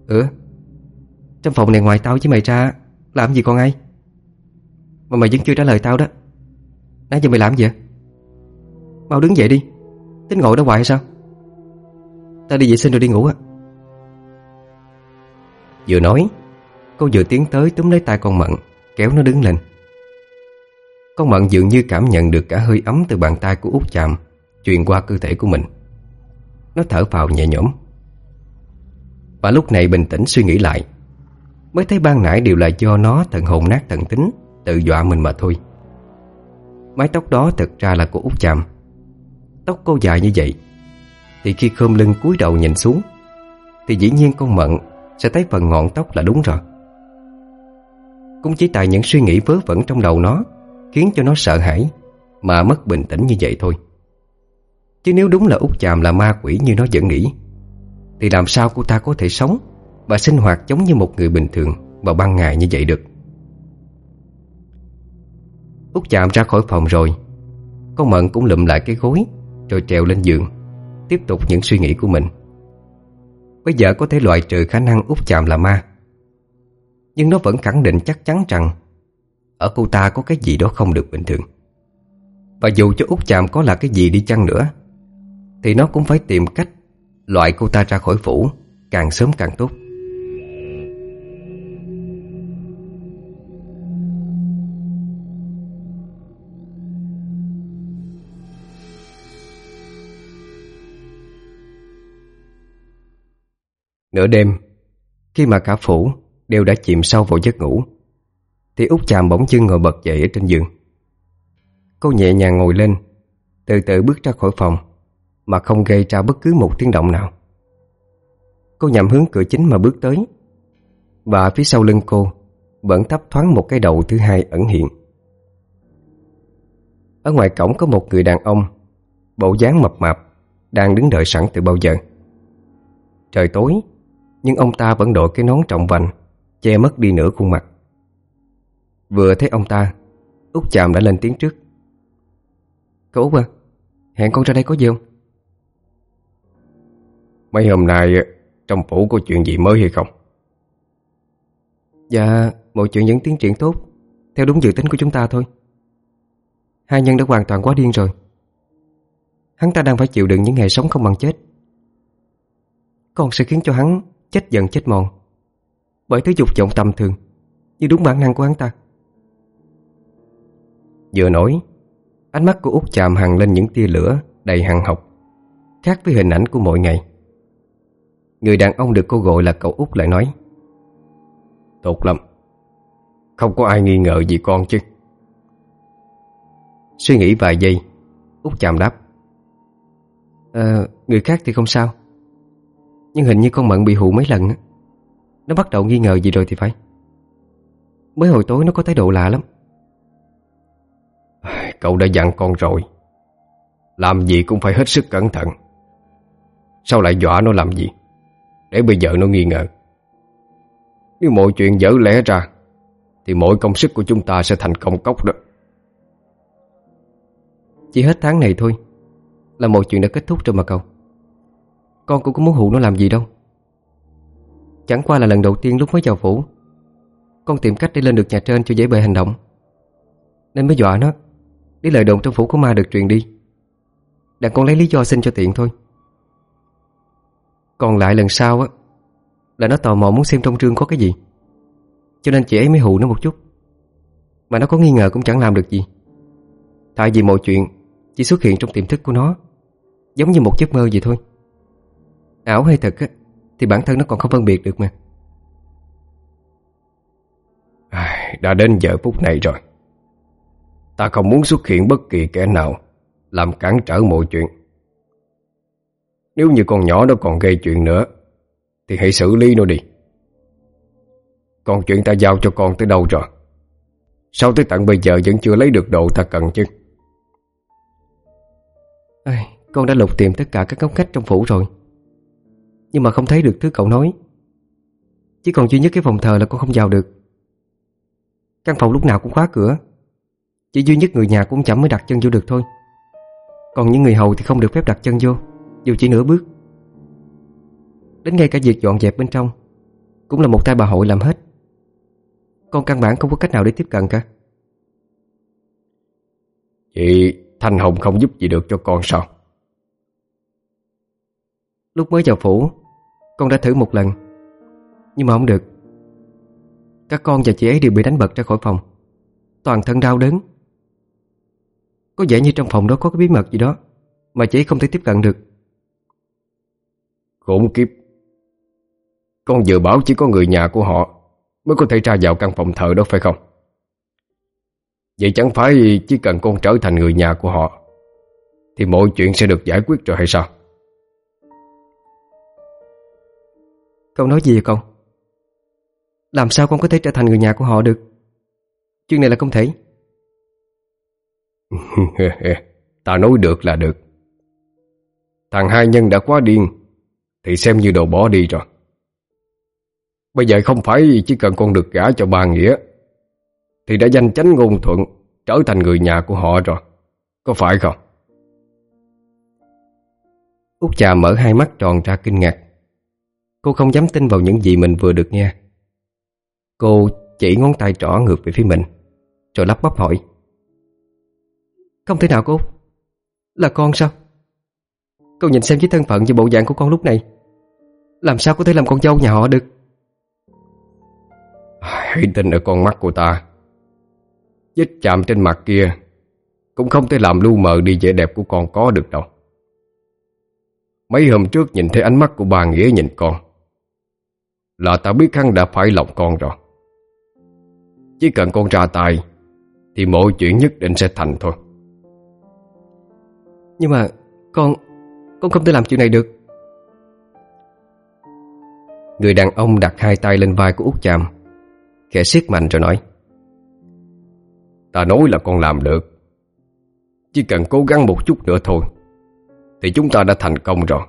Speaker 1: Ừ. Trong phòng này ngoài tao với mày ra Làm gì còn ai? Mà mày vẫn chưa trả lời tao đó. Nãy giờ mày làm gì vậy? Mau đứng dậy đi. Tính ngồi đó hoài hay sao? Tao đi vệ sinh rồi đi ngủ á. Vừa nói Cô vừa tiến tới túm lấy tay con Mận Kéo nó đứng lên con Mận dường như cảm nhận được cả hơi ấm Từ bàn tay của út chạm Truyền qua cơ thể của mình. Nó thở vào nhẹ nhõm. Và lúc này bình tĩnh suy nghĩ lại. Mới thấy ban nãy đều là do nó thần hồn nát thần tính, Tự dọa mình mà thôi. Mái tóc đó thật ra là của út chạm Tóc cô dài như vậy, Thì khi khom lưng cúi đầu nhìn xuống, Thì dĩ nhiên con Mận Sẽ thấy phần ngọn tóc là đúng rồi. Cũng chỉ tại những suy nghĩ vớ vẩn trong đầu nó Khiến cho nó sợ hãi, Mà mất bình tĩnh như vậy thôi. Chứ nếu đúng là út chàm là ma quỷ như nó vẫn nghĩ, Thì làm sao cô ta có thể sống Và sinh hoạt giống như một người bình thường Vào ban ngày như vậy được? Út chạm ra khỏi phòng rồi, Con Mận cũng lụm lại cái gối, Rồi trèo lên giường, Tiếp tục những suy nghĩ của mình. Bây giờ có thể loại trừ khả năng út chạm là ma, Nhưng nó vẫn khẳng định chắc chắn rằng ở cô ta có cái gì đó không được bình thường. Và dù cho út chạm có là cái gì đi chăng nữa, Thì nó cũng phải tìm cách Loại cô ta ra khỏi phủ Càng sớm càng tốt. Nửa đêm, Khi mà cả phủ đều đã chìm sâu vào giấc ngủ thì út chàm bỗng chân ngồi bật dậy ở trên giường. Cô nhẹ nhàng ngồi lên, Từ từ bước ra khỏi phòng, Mà không gây ra bất cứ một tiếng động nào. Cô nhằm hướng cửa chính mà bước tới, Và phía sau lưng cô Vẫn thấp thoáng một cái đầu thứ hai ẩn hiện. Ở ngoài cổng có một người đàn ông, Bộ dáng mập mạp, Đang đứng đợi sẵn từ bao giờ. Trời tối, nhưng ông ta vẫn đội cái nón trọng vành, Che mất đi nửa khuôn mặt. Vừa thấy ông ta Út chạm đã lên tiếng trước. Cậu Út à Hẹn con ra đây có gì không?
Speaker 2: Mấy hôm nay Trong phủ có chuyện gì mới hay không?
Speaker 1: Dạ Mọi chuyện vẫn tiến triển tốt Theo đúng dự tính của chúng ta thôi. Hai nhân đã hoàn toàn quá điên rồi. Hắn ta đang phải chịu đựng những ngày sống không bằng chết. Con sẽ khiến cho hắn Chết dần chết mòn Bởi thứ dục vọng tầm thường Như đúng bản năng của hắn ta Vừa nói. Ánh mắt của út chạm hằng lên những tia lửa Đầy hằng học Khác với hình ảnh của mọi ngày. Người đàn ông được cô gọi là cậu út lại nói
Speaker 2: Tốt lắm. Không có ai nghi ngờ gì con chứ.
Speaker 1: Suy nghĩ vài giây út chạm đáp à, Người khác thì không sao. Nhưng hình như con Mận bị hụ mấy lần Nó bắt đầu nghi ngờ gì rồi thì phải. Mới hồi tối nó có thái độ lạ lắm.
Speaker 2: Cậu đã dặn con rồi. Làm gì cũng phải hết sức cẩn thận. Sao lại dọa nó làm gì? Để bây giờ nó nghi ngờ. Nếu mọi chuyện dở lẽ ra, Thì mỗi công sức của chúng ta sẽ thành công cốc đó.
Speaker 1: Chỉ hết tháng này thôi, Là mọi chuyện đã kết thúc rồi mà cậu. Con cũng có muốn hụ nó làm gì đâu. Chẳng qua là lần đầu tiên lúc mới vào phủ, Con tìm cách để lên được nhà trên cho dễ bề hành động. Nên mới dọa nó. Để lời đồn trong phủ của ma được truyền đi. Đặng con lấy lý do xin cho tiện thôi. Còn lại lần sau á, Là nó tò mò muốn xem trong trương có cái gì. Cho nên chị ấy mới hù nó một chút. Mà nó có nghi ngờ cũng chẳng làm được gì. Tại vì mọi chuyện, Chỉ xuất hiện trong tiềm thức của nó, Giống như một giấc mơ vậy thôi. Ảo hay thật á, Thì bản thân nó còn không phân biệt được mà.
Speaker 2: Đã đến giờ phút này rồi. Ta không muốn xuất hiện bất kỳ kẻ nào Làm cản trở mọi chuyện. Nếu như con nhỏ đó còn gây chuyện nữa Thì hãy xử lý nó đi. Còn chuyện ta giao cho con tới đâu rồi? Sao tới tận bây giờ vẫn chưa lấy được đồ ta cần chứ?
Speaker 1: À, Con đã lục tìm tất cả các góc cách trong phủ rồi. Nhưng mà không thấy được thứ cậu nói. Chỉ còn duy nhất cái phòng thờ là con không vào được. Căn phòng lúc nào cũng khóa cửa. Chỉ duy nhất người nhà cũng chẳng mới đặt chân vô được thôi. Còn những người hầu thì không được phép đặt chân vô Dù chỉ nửa bước. Đến ngay cả việc dọn dẹp bên trong Cũng là một tay bà hội làm hết. Con căn bản không có cách nào để tiếp cận cả.
Speaker 2: Chị Thanh Hồng không giúp gì được cho con sao?
Speaker 1: Lúc mới vào phủ con đã thử một lần Nhưng mà không được. Các con và chị ấy đều bị đánh bật ra khỏi phòng. Toàn thân đau đớn Có vẻ như trong phòng đó có cái bí mật gì đó Mà chị không thể tiếp cận được.
Speaker 2: Khốn kiếp. Con vừa bảo chỉ có người nhà của họ Mới có thể ra vào căn phòng thờ đó phải không? Vậy chẳng phải chỉ cần con trở thành người nhà của họ Thì mọi chuyện sẽ được giải quyết rồi hay sao?
Speaker 1: Cậu nói gì vậy con? Làm sao con có thể trở thành người nhà của họ được? Chuyện này là không thể
Speaker 2: Ta nói được là được. Thằng hai nhân đã quá điên, Thì xem như đồ bỏ đi rồi. Bây giờ không phải chỉ cần con được gả cho ba Nghĩa, Thì đã danh chánh ngôn thuận, Trở thành người nhà của họ rồi. Có phải không?
Speaker 1: Út trà mở hai mắt tròn ra kinh ngạc. Cô không dám tin vào những gì mình vừa được nghe. Cô chỉ ngón tay trỏ ngược về phía mình, Rồi lắp bắp hỏi. Không thể nào cô. Là con sao? Cô nhìn xem với thân phận và bộ dạng của con lúc này. Làm sao có thể làm con dâu nhà họ được
Speaker 2: Hãy tin ở con mắt của ta. Vết chạm trên mặt kia Cũng không thể làm lu mờ đi vẻ đẹp của con có được đâu. Mấy hôm trước nhìn thấy ánh mắt của bà Nghĩa nhìn con, Là ta biết hắn đã phải lòng con rồi. Chỉ cần con ra tay Thì mọi chuyện nhất định sẽ thành thôi.
Speaker 1: Nhưng mà con Con không thể làm chuyện này được. Người đàn ông đặt hai tay lên vai của út Chàm, Khẽ siết mạnh rồi nói,
Speaker 2: Ta nói là con làm được, Chỉ cần cố gắng một chút nữa thôi, Thì chúng ta đã thành công rồi.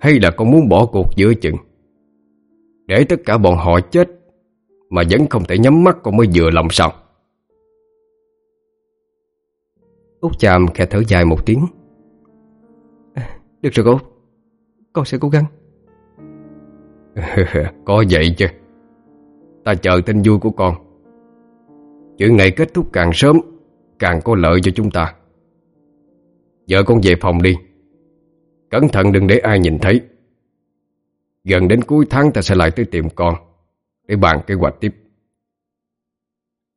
Speaker 2: Hay là con muốn bỏ cuộc giữa chừng, Để tất cả bọn họ chết Mà vẫn không thể nhắm mắt con mới vừa lòng sao?
Speaker 1: Út chàm khẽ thở dài một tiếng. Được rồi cô Con sẽ cố gắng.
Speaker 2: Có vậy chứ. Ta chờ tin vui của con. Chuyện này kết thúc càng sớm Càng có lợi cho chúng ta. Giờ con về phòng đi. Cẩn thận đừng để ai nhìn thấy. Gần đến cuối tháng ta sẽ lại tới tìm con Để bàn kế hoạch tiếp.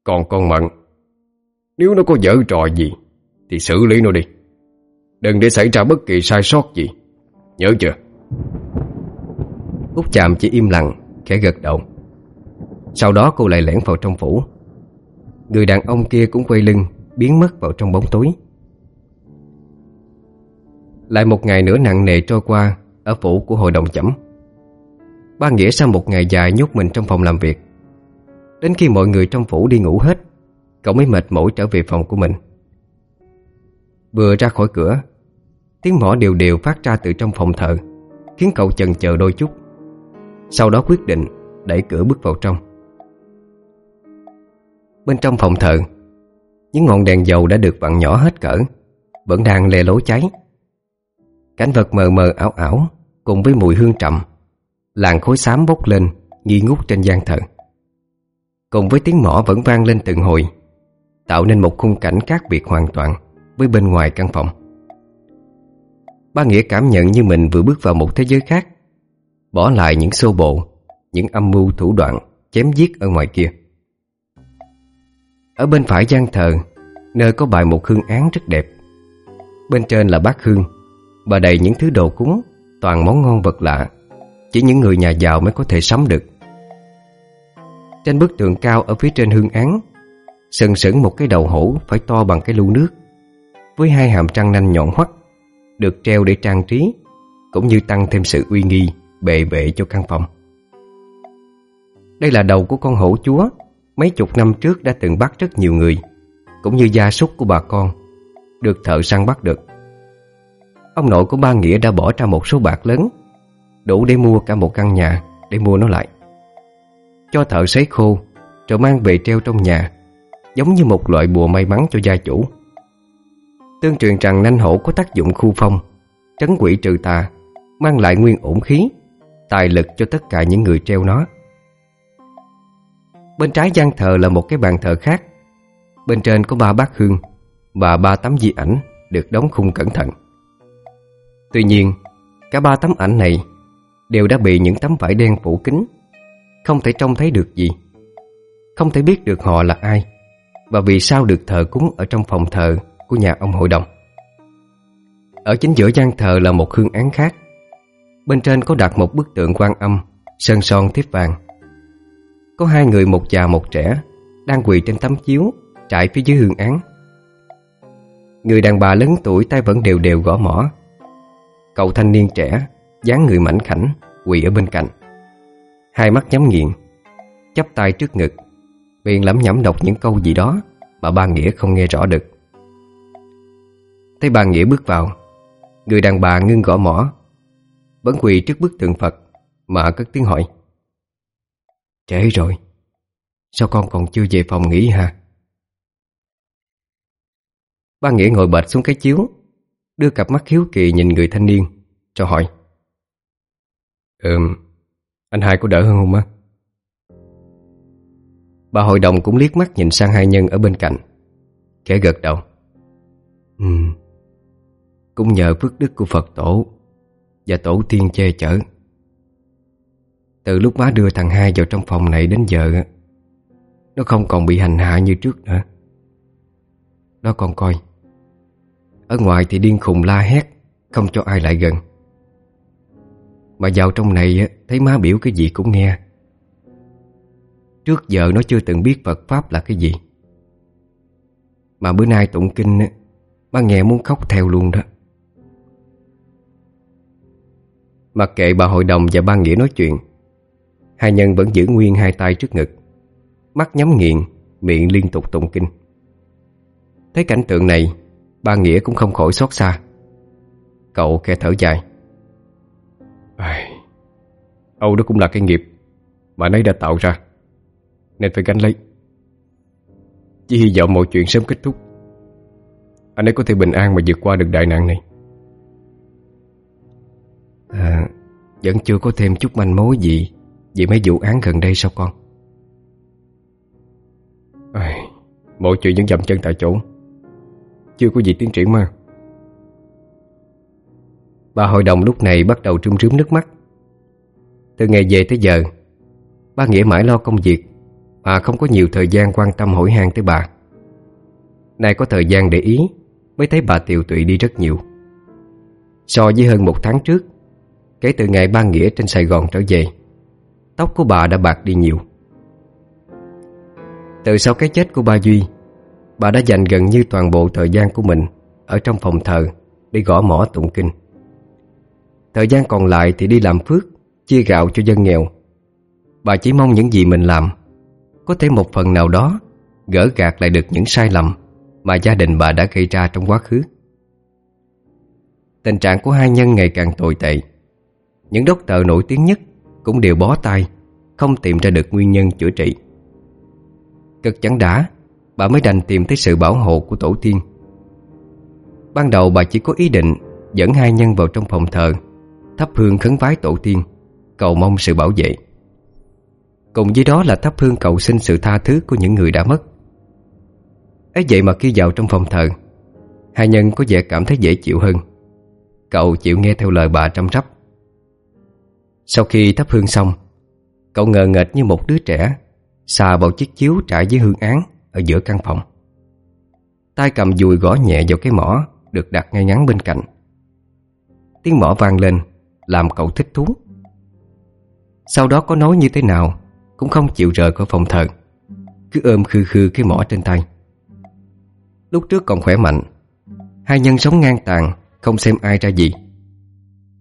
Speaker 2: Còn con Mận Nếu nó có dở trò gì thì xử lý nó đi. Đừng để xảy ra bất kỳ sai sót gì. Nhớ chưa?
Speaker 1: Út chạm chỉ im lặng, Khẽ gật đầu. Sau đó cô lại lẻn vào trong phủ. Người đàn ông kia cũng quay lưng, Biến mất vào trong bóng tối. Lại một ngày nữa nặng nề trôi qua, Ở phủ của hội đồng chẩm Ba Nghĩa sau một ngày dài nhốt mình trong phòng làm việc. Đến khi mọi người trong phủ đi ngủ hết, Cậu mới mệt mỏi trở về phòng của mình. Vừa ra khỏi cửa. Tiếng mỏ đều đều phát ra từ trong phòng thờ, Khiến cậu chần chờ đôi chút. Sau đó quyết định Đẩy cửa bước vào trong. Bên trong phòng thờ, Những ngọn đèn dầu đã được vặn nhỏ hết cỡ, Vẫn đang lè lối cháy. Cảnh vật mờ mờ ảo ảo Cùng với mùi hương trầm, Làn khối xám bốc lên, Nghi ngút trên gian thờ. Cùng với tiếng mỏ vẫn vang lên từng hồi, Tạo nên một khung cảnh khác biệt hoàn toàn. Với bên ngoài căn phòng. Ba Nghĩa cảm nhận như mình vừa bước vào một thế giới khác, Bỏ lại những xô bộ, Những âm mưu thủ đoạn Chém giết ở ngoài kia. Ở bên phải gian thờ, Nơi có bài một hương án rất đẹp. Bên trên là bát hương, Và đầy những thứ đồ cúng, Toàn món ngon vật lạ, Chỉ những người nhà giàu mới có thể sắm được. Trên bức tượng cao Ở phía trên hương án, Sừng sững một cái đầu hổ Phải to bằng cái lu nước. Với hai hàm răng nanh nhọn hoắt, Được treo để trang trí, Cũng như tăng thêm sự uy nghi Bệ cho căn phòng. Đây là đầu của con hổ chúa, Mấy chục năm trước đã từng bắt rất nhiều người, Cũng như gia súc của bà con, Được thợ săn bắt được. Ông nội của ba Nghĩa đã bỏ ra một số bạc lớn, Đủ để mua cả một căn nhà Để mua nó lại. Cho thợ sấy khô, Rồi mang về treo trong nhà, Giống như một loại bùa may mắn cho gia chủ. Tương truyền rằng nanh hổ có tác dụng khu phong, Trấn quỷ trừ tà, Mang lại nguyên ổn khí, Tài lực cho tất cả những người treo nó. Bên trái gian thờ là một cái bàn thờ khác. Bên trên có ba bát hương Và ba tấm di ảnh Được đóng khung cẩn thận. Tuy nhiên, Cả ba tấm ảnh này Đều đã bị những tấm vải đen phủ kín, Không thể trông thấy được gì. Không thể biết được họ là ai Và vì sao được thờ cúng Ở trong phòng thờ của nhà ông hội đồng. Ở chính giữa gian thờ là một hương án khác. Bên trên có đặt một bức tượng quan âm, Sơn son thiếp vàng. Có hai người một già một trẻ, Đang quỳ trên tấm chiếu, Trải phía dưới hương án. Người đàn bà lớn tuổi tay vẫn đều đều gõ mỏ Cậu thanh niên trẻ, dáng người mảnh khảnh, Quỳ ở bên cạnh. Hai mắt nhắm nghiền, chắp tay trước ngực, Miệng lẩm nhẩm đọc những câu gì đó Mà ba Nghĩa không nghe rõ được. Thấy bà Nghĩa bước vào, Người đàn bà ngưng gõ mỏ Vẫn quỳ trước bức tượng Phật, Mà cất tiếng hỏi. Trễ rồi, Sao con còn chưa về phòng nghỉ hả? Ba Nghĩa ngồi bệt xuống cái chiếu, Đưa cặp mắt hiếu kỳ nhìn người thanh niên, Cho hỏi. Ừm, Anh hai có đỡ hơn không á? Bà hội đồng cũng liếc mắt nhìn sang hai nhân ở bên cạnh, Khẽ gật đầu. Ừ cũng nhờ phước đức của Phật tổ Và tổ tiên che chở. Từ lúc má đưa thằng hai vào trong phòng này đến giờ, Nó không còn bị hành hạ như trước nữa. Đó con coi, Ở ngoài thì điên khùng la hét, Không cho ai lại gần. Mà vào trong này Thấy má biểu cái gì cũng nghe. Trước giờ nó chưa từng biết Phật Pháp là cái gì. Mà bữa nay tụng kinh Má nghe muốn khóc theo luôn đó. Mặc kệ bà hội đồng và ba nghĩa nói chuyện, Hai nhân vẫn giữ nguyên hai tay trước ngực, Mắt nhắm nghiền, Miệng liên tục tụng kinh. Thấy cảnh tượng này, Ba Nghĩa cũng không khỏi xót xa. Cậu khe thở dài. Ai... Âu đó cũng là cái nghiệp Mà nấy đã tạo ra, nên phải gánh lấy. Chỉ hy vọng mọi chuyện sớm kết thúc. Anh ấy có thể bình an mà vượt qua được đại nạn này. À Vẫn chưa có thêm chút manh mối gì Về mấy vụ án gần đây sao con? À, Mọi chuyện vẫn dậm chân tại chỗ. Chưa có gì tiến triển mà. Bà hội đồng lúc này bắt đầu trung rướm nước mắt. Từ ngày về tới giờ Ba Nghĩa mãi lo công việc mà không có nhiều thời gian quan tâm hỏi han tới bà. Nay có thời gian để ý Mới thấy bà tiều tụy đi rất nhiều. So với hơn một tháng trước Kể từ ngày ba Nghĩa trên Sài Gòn trở về, Tóc của bà đã bạc đi nhiều. Từ sau cái chết của ba Duy, Bà đã dành gần như toàn bộ thời gian của mình Ở trong phòng thờ Để gõ mỏ tụng kinh. Thời gian còn lại thì đi làm phước, Chia gạo cho dân nghèo. Bà chỉ mong những gì mình làm, có thể một phần nào đó Gỡ gạt lại được những sai lầm Mà gia đình bà đã gây ra trong quá khứ. Tình trạng của hai nhân ngày càng tồi tệ. Những đốc tờ nổi tiếng nhất Cũng đều bó tay, Không tìm ra được nguyên nhân chữa trị. Cực chẳng đã, Bà mới đành tìm tới sự bảo hộ của tổ tiên. Ban đầu bà chỉ có ý định Dẫn hai nhân vào trong phòng thờ, Thắp hương khấn vái tổ tiên, Cầu mong sự bảo vệ. Cùng với đó là thắp hương cầu xin sự tha thứ của những người đã mất. Ấy vậy mà khi vào trong phòng thờ, Hai nhân có vẻ cảm thấy dễ chịu hơn. Cậu chịu nghe theo lời bà trăm rắp sau khi thắp hương xong, Cậu ngờ nghệch như một đứa trẻ, Xà vào chiếc chiếu trải với hương án Ở giữa căn phòng. Tay cầm dùi gõ nhẹ vào cái mỏ Được đặt ngay ngắn bên cạnh. Tiếng mỏ vang lên, Làm cậu thích thú. Sau đó có nói như thế nào cũng không chịu rời khỏi phòng thờ, Cứ ôm khư khư cái mỏ trên tay. Lúc trước còn khỏe mạnh, Hai nhân sống ngang tàn, Không xem ai ra gì.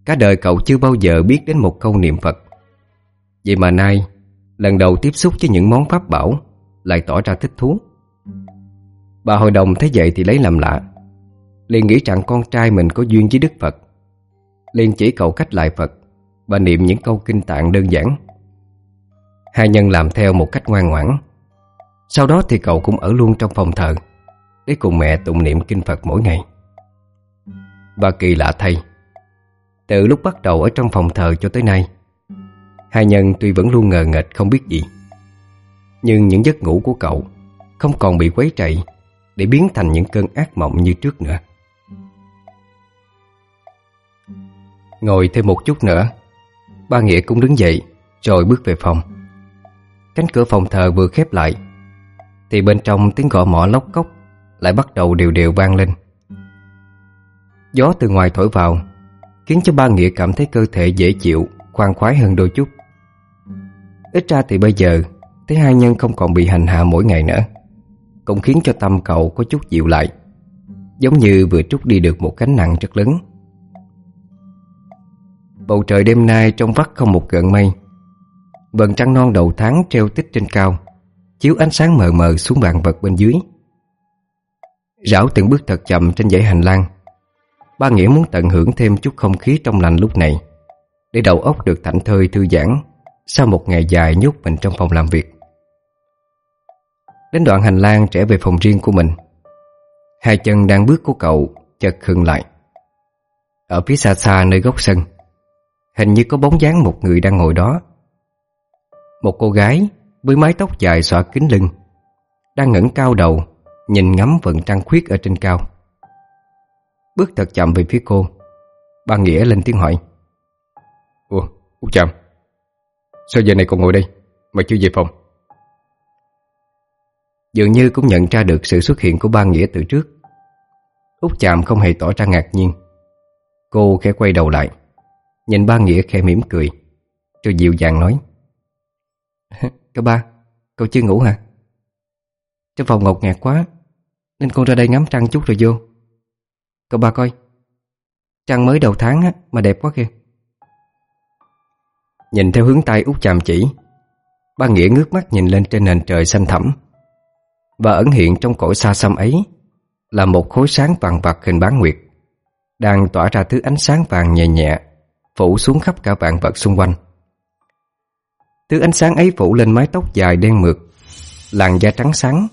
Speaker 1: Cả đời cậu chưa bao giờ biết đến một câu niệm Phật. Vậy mà nay, Lần đầu tiếp xúc với những món pháp bảo, Lại tỏ ra thích thú. Bà hội đồng thấy vậy thì lấy làm lạ. Liền nghĩ rằng con trai mình có duyên với Đức Phật. Liền chỉ cậu cách lại Phật Và niệm những câu kinh tạng đơn giản. Hai nhân làm theo một cách ngoan ngoãn. Sau đó thì cậu cũng ở luôn trong phòng thờ, Để cùng mẹ tụng niệm kinh Phật mỗi ngày. Và kỳ lạ thay từ lúc bắt đầu ở trong phòng thờ cho tới nay, Hai nhân tuy vẫn luôn ngờ nghệch không biết gì. Nhưng những giấc ngủ của cậu Không còn bị quấy trậy Để biến thành những cơn ác mộng như trước nữa. Ngồi thêm một chút nữa, Ba Nghĩa cũng đứng dậy Rồi bước về phòng. Cánh cửa phòng thờ vừa khép lại, Thì bên trong tiếng gõ mỏ lóc cốc Lại bắt đầu đều đều vang lên. Gió từ ngoài thổi vào Khiến cho ba Nghĩa cảm thấy cơ thể dễ chịu, Khoan khoái hơn đôi chút. Ít ra thì bây giờ, Thấy hai nhân không còn bị hành hạ mỗi ngày nữa, Cũng khiến cho tâm cậu có chút dịu lại, Giống như vừa trút đi được một cánh nặng rất lớn. Bầu trời đêm nay trong vắt không một gợn mây Vần trăng non đầu tháng treo tích trên cao, Chiếu ánh sáng mờ mờ xuống bàn vật bên dưới. Rảo từng bước thật chậm trên dãy hành lang Ba Nghĩa muốn tận hưởng thêm chút không khí trong lành lúc này. Để đầu óc được thảnh thơi, thư giãn, Sau một ngày dài nhốt mình trong phòng làm việc. Đến đoạn hành lang trẻ về phòng riêng của mình, Hai chân đang bước của cậu chợt khựng lại. Ở phía xa xa nơi góc sân, Hình như có bóng dáng một người đang ngồi đó. Một cô gái với mái tóc dài xõa kín lưng, Đang ngẩng cao đầu, Nhìn ngắm vận trăng khuyết ở trên cao. Bước thật chậm về phía cô. Bà Nghĩa lên tiếng hỏi. Ủa, Út Chạm Sao giờ này còn ngồi đây Mà chưa về phòng? Dường như cũng nhận ra được sự xuất hiện của ba Nghĩa từ trước. Út Chạm không hề tỏ ra ngạc nhiên. Cô khẽ quay đầu lại Nhìn ba Nghĩa khẽ mỉm cười Rồi dịu dàng nói. Cậu ba, cậu chưa ngủ hả? Trong phòng ngột ngạt quá Nên con ra đây ngắm trăng chút rồi vô Cậu ba coi. Trăng mới đầu tháng á, mà đẹp quá kìa. Nhìn theo hướng tay út chạm chỉ Ba Nghĩa ngước mắt nhìn lên trên nền trời xanh thẳm. Và ẩn hiện trong cõi xa xăm ấy Là một khối sáng vàng vặt hình bán nguyệt Đang tỏa ra thứ ánh sáng vàng nhẹ nhẹ Phủ xuống khắp cả vạn vật xung quanh. Thứ ánh sáng ấy phủ lên mái tóc dài đen mượt Làn da trắng sáng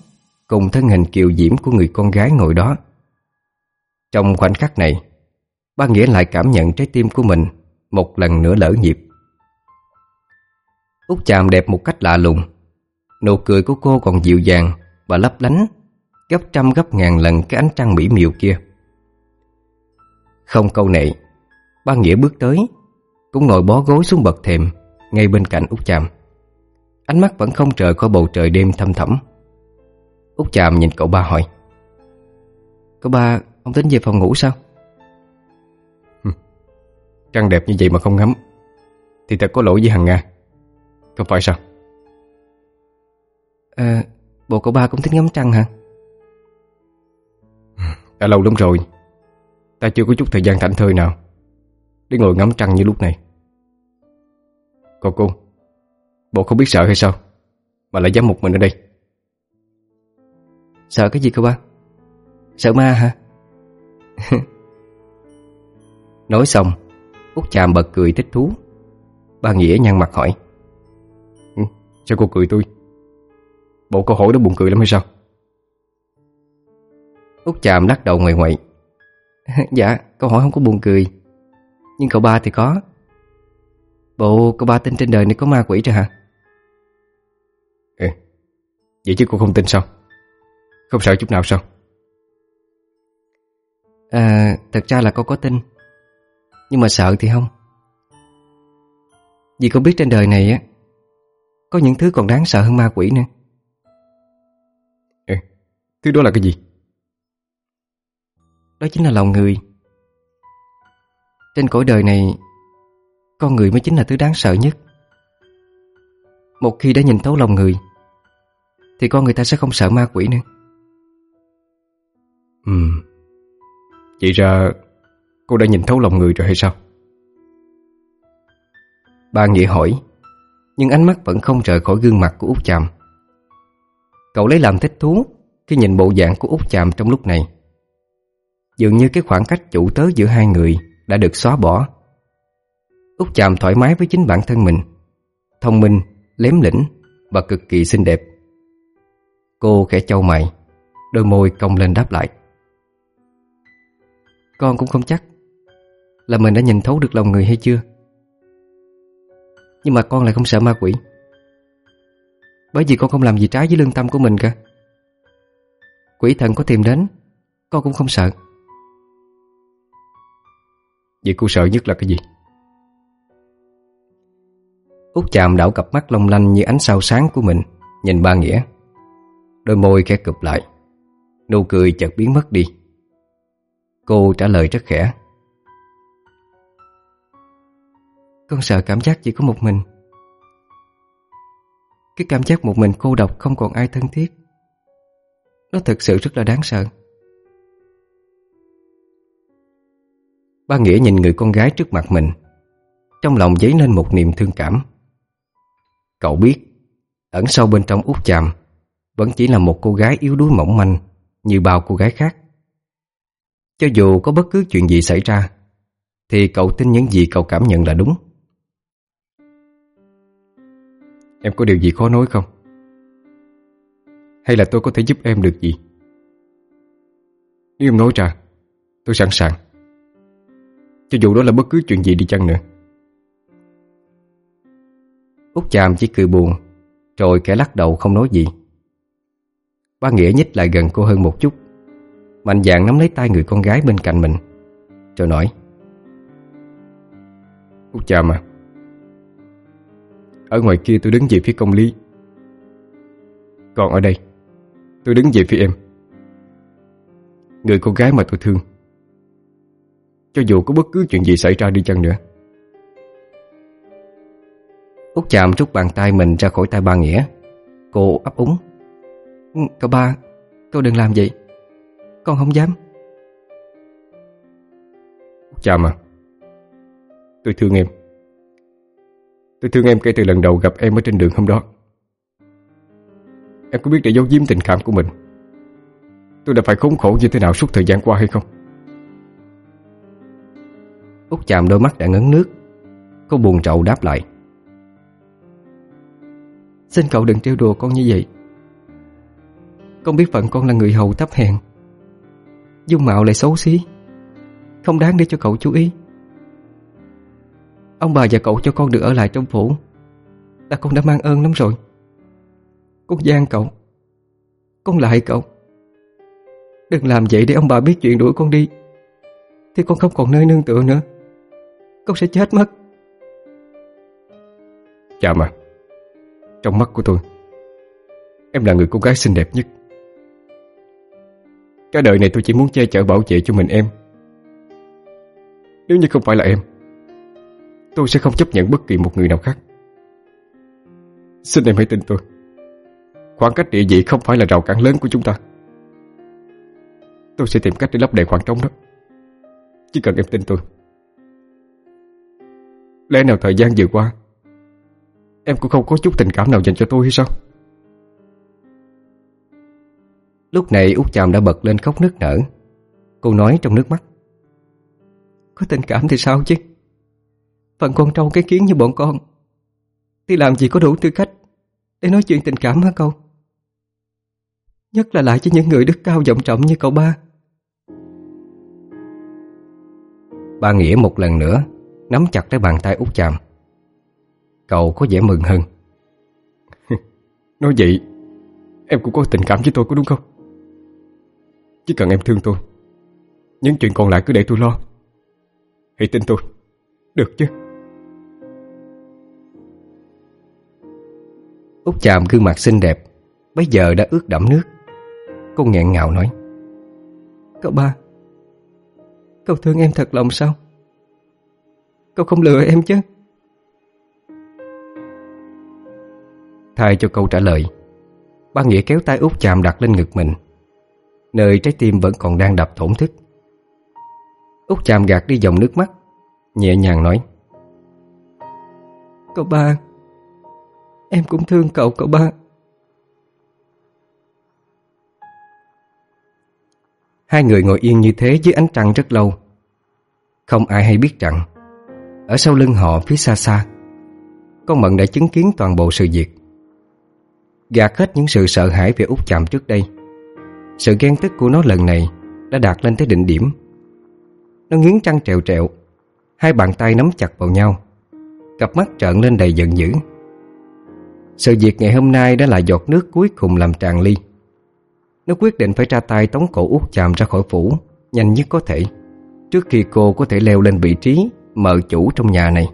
Speaker 1: Cùng thân hình kiều diễm của người con gái ngồi đó. Trong khoảnh khắc này, Ba Nghĩa lại cảm nhận trái tim của mình Một lần nữa lỡ nhịp. Út chàm đẹp một cách lạ lùng, Nụ cười của cô còn dịu dàng Và lấp lánh, Gấp trăm gấp ngàn lần cái ánh trăng mỹ miều kia. Không câu nệ Ba Nghĩa bước tới, Cũng ngồi bó gối xuống bậc thềm, Ngay bên cạnh Út chàm Ánh mắt vẫn không rời khỏi bầu trời đêm thâm thẳm. Út chàm nhìn cậu ba hỏi, Cậu ba Ông tính về phòng ngủ sao?
Speaker 2: Trăng đẹp như vậy mà không ngắm Thì thật có lỗi với Hằng Nga. Không phải sao?
Speaker 1: À Bộ cậu ba cũng thích ngắm trăng hả?
Speaker 2: Đã lâu lắm rồi Ta chưa có chút thời gian thảnh thơi nào Để ngồi ngắm trăng như lúc này. Còn cô Bộ không biết sợ hay sao Mà lại dám một mình ở đây?
Speaker 1: Sợ cái gì cậu ba? Sợ ma hả Nói xong Út chạm bật cười thích thú. Ba Nghĩa nhăn mặt hỏi
Speaker 2: ừ, Sao cô cười tôi? Bộ câu hỏi đó buồn cười lắm hay sao?
Speaker 1: Út chạm lắc đầu ngoài ngoại. Dạ câu hỏi không có buồn cười Nhưng cậu ba thì có. Bộ cậu ba tin trên đời này có ma quỷ rồi hả?
Speaker 2: Ừ Vậy chứ cô không tin sao? Không sợ chút nào sao
Speaker 1: À thật ra là con có tin. Nhưng mà sợ thì không. Vì con biết trên đời này á Có những thứ còn đáng sợ hơn ma quỷ nữa.
Speaker 2: Ừ, Thứ đó là cái gì?
Speaker 1: Đó chính là lòng người. Trên cõi đời này Con người mới chính là thứ đáng sợ nhất. Một khi đã nhìn thấu lòng người Thì con người ta sẽ không sợ ma quỷ nữa.
Speaker 2: Ừm Vậy ra cô đã nhìn thấu lòng người rồi hay sao?
Speaker 1: Ba Nghĩa hỏi Nhưng ánh mắt vẫn không rời khỏi gương mặt của Út Chàm. Cậu lấy làm thích thú Khi nhìn bộ dạng của Út Chàm trong lúc này. Dường như cái khoảng cách chủ tớ giữa hai người Đã được xóa bỏ. Út Chàm thoải mái với chính bản thân mình Thông minh, lém lĩnh Và cực kỳ xinh đẹp. Cô khẽ châu mày Đôi môi cong lên đáp lại con cũng không chắc Là mình đã nhìn thấu được lòng người hay chưa. Nhưng mà con lại không sợ ma quỷ. Bởi vì con không làm gì trái với lương tâm của mình cả. Quỷ thần có tìm đến Con cũng không sợ.
Speaker 2: Vậy cô sợ nhất là cái gì?
Speaker 1: Út chạm đảo cặp mắt long lanh như ánh sao sáng của mình Nhìn ba nghĩa. Đôi môi khẽ cụp lại Nụ cười chợt biến mất đi Cô trả lời rất khẽ. Con sợ cảm giác chỉ có một mình. Cái cảm giác một mình cô độc không còn ai thân thiết. Nó thật sự rất là đáng sợ. Ba Nghĩa nhìn người con gái trước mặt mình. Trong lòng dấy lên một niềm thương cảm. Cậu biết, Ẩn sâu bên trong út chàm Vẫn chỉ là một cô gái yếu đuối mỏng manh Như bao cô gái khác. Cho dù có bất cứ chuyện gì xảy ra, Thì cậu tin những gì cậu cảm nhận là đúng. Em có điều gì khó nói không? Hay là tôi có thể giúp em được gì? Nếu em nói ra, Tôi sẵn sàng. Cho dù đó là bất cứ chuyện gì đi chăng nữa. Út chàm chỉ cười buồn, Rồi kẻ lắc đầu không nói gì. Ba Nghĩa nhích lại gần cô hơn một chút. Mạnh dạng nắm lấy tay người con gái bên cạnh mình. Rồi nói Út chào mà. Ở ngoài kia tôi đứng về phía công lý. Còn ở đây, Tôi đứng về phía em. Người con gái mà tôi thương. Cho dù có bất cứ chuyện gì xảy ra đi chăng nữa. Út chạm rút bàn tay mình ra khỏi tay ba Nghĩa. Cô ấp úng. Ừ, cậu ba, Cậu đừng làm vậy. Con không dám. Út chạm à Tôi thương em. Tôi thương em kể từ lần đầu gặp em ở trên đường hôm đó. Em có biết để giấu giếm tình cảm của mình Tôi đã phải khốn khổ như thế nào suốt thời gian qua hay không? Út chạm đôi mắt đã ngấn nước Cô buồn trậu đáp lại. Xin cậu đừng trêu đùa con như vậy. Con biết phận con là người hầu thấp hèn Dung mạo lại xấu xí. Không đáng để cho cậu chú ý. Ông bà và cậu cho con được ở lại trong phủ. Là con đã mang ơn lắm rồi. Con gian cậu. Con lại cậu. Đừng làm vậy để ông bà biết chuyện đuổi con đi. Thì con không còn nơi nương tựa nữa, Con sẽ chết mất. Chà mà. Trong mắt của tôi, Em là người cô gái xinh đẹp nhất. Cả đời này tôi chỉ muốn che chở bảo vệ cho mình em. Nếu như không phải là em, Tôi sẽ không chấp nhận bất kỳ một người nào khác. Xin em hãy tin tôi. Khoảng cách địa vị không phải là rào cản lớn của chúng ta. Tôi sẽ tìm cách để lấp đầy khoảng trống đó. Chỉ cần em tin tôi. Lẽ nào thời gian vừa qua, Em cũng không có chút tình cảm nào dành cho tôi hay sao? Lúc này út chàm đã bật lên khóc nức nở. Cô nói trong nước mắt. Có tình cảm thì sao chứ? Phần con trâu cái kiến như bọn con. Thì làm gì có đủ tư cách Để nói chuyện tình cảm hả cậu? Nhất là lại cho những người đức cao vọng trọng như cậu ba. Ba Nghĩa một lần nữa, Nắm chặt lấy bàn tay út chàm. Cậu có vẻ mừng hơn. Nói vậy, Em cũng có tình cảm với tôi có đúng không? Chỉ cần em thương tôi, Những chuyện còn lại cứ để tôi lo. Hãy tin tôi, Được chứ? Út chạm gương mặt xinh đẹp, Bây giờ đã ướt đẫm nước. Cô nghẹn ngào nói, Cậu ba, Cậu thương em thật lòng sao? Cậu không lừa em chứ? Thay cho câu trả lời, Ba Nghĩa kéo tay út chạm đặt lên ngực mình. Nơi trái tim vẫn còn đang đập thổn thức. Út chạm gạt đi dòng nước mắt Nhẹ nhàng nói. Cậu ba Em cũng thương cậu cậu ba. Hai người ngồi yên như thế dưới ánh trăng rất lâu. Không ai hay biết rằng Ở sau lưng họ phía xa xa Con Mận đã chứng kiến toàn bộ sự việc. Gạt hết những sự sợ hãi về út chạm trước đây sự ghen tức của nó lần này Đã đạt lên tới đỉnh điểm. Nó nghiến trăng trèo trèo, Hai bàn tay nắm chặt vào nhau Cặp mắt trợn lên đầy giận dữ. Sự việc ngày hôm nay đã là giọt nước cuối cùng làm tràn ly. Nó quyết định phải ra tay tống cổ út chàm ra khỏi phủ Nhanh nhất có thể Trước khi cô có thể leo lên vị trí Mợ chủ trong nhà này.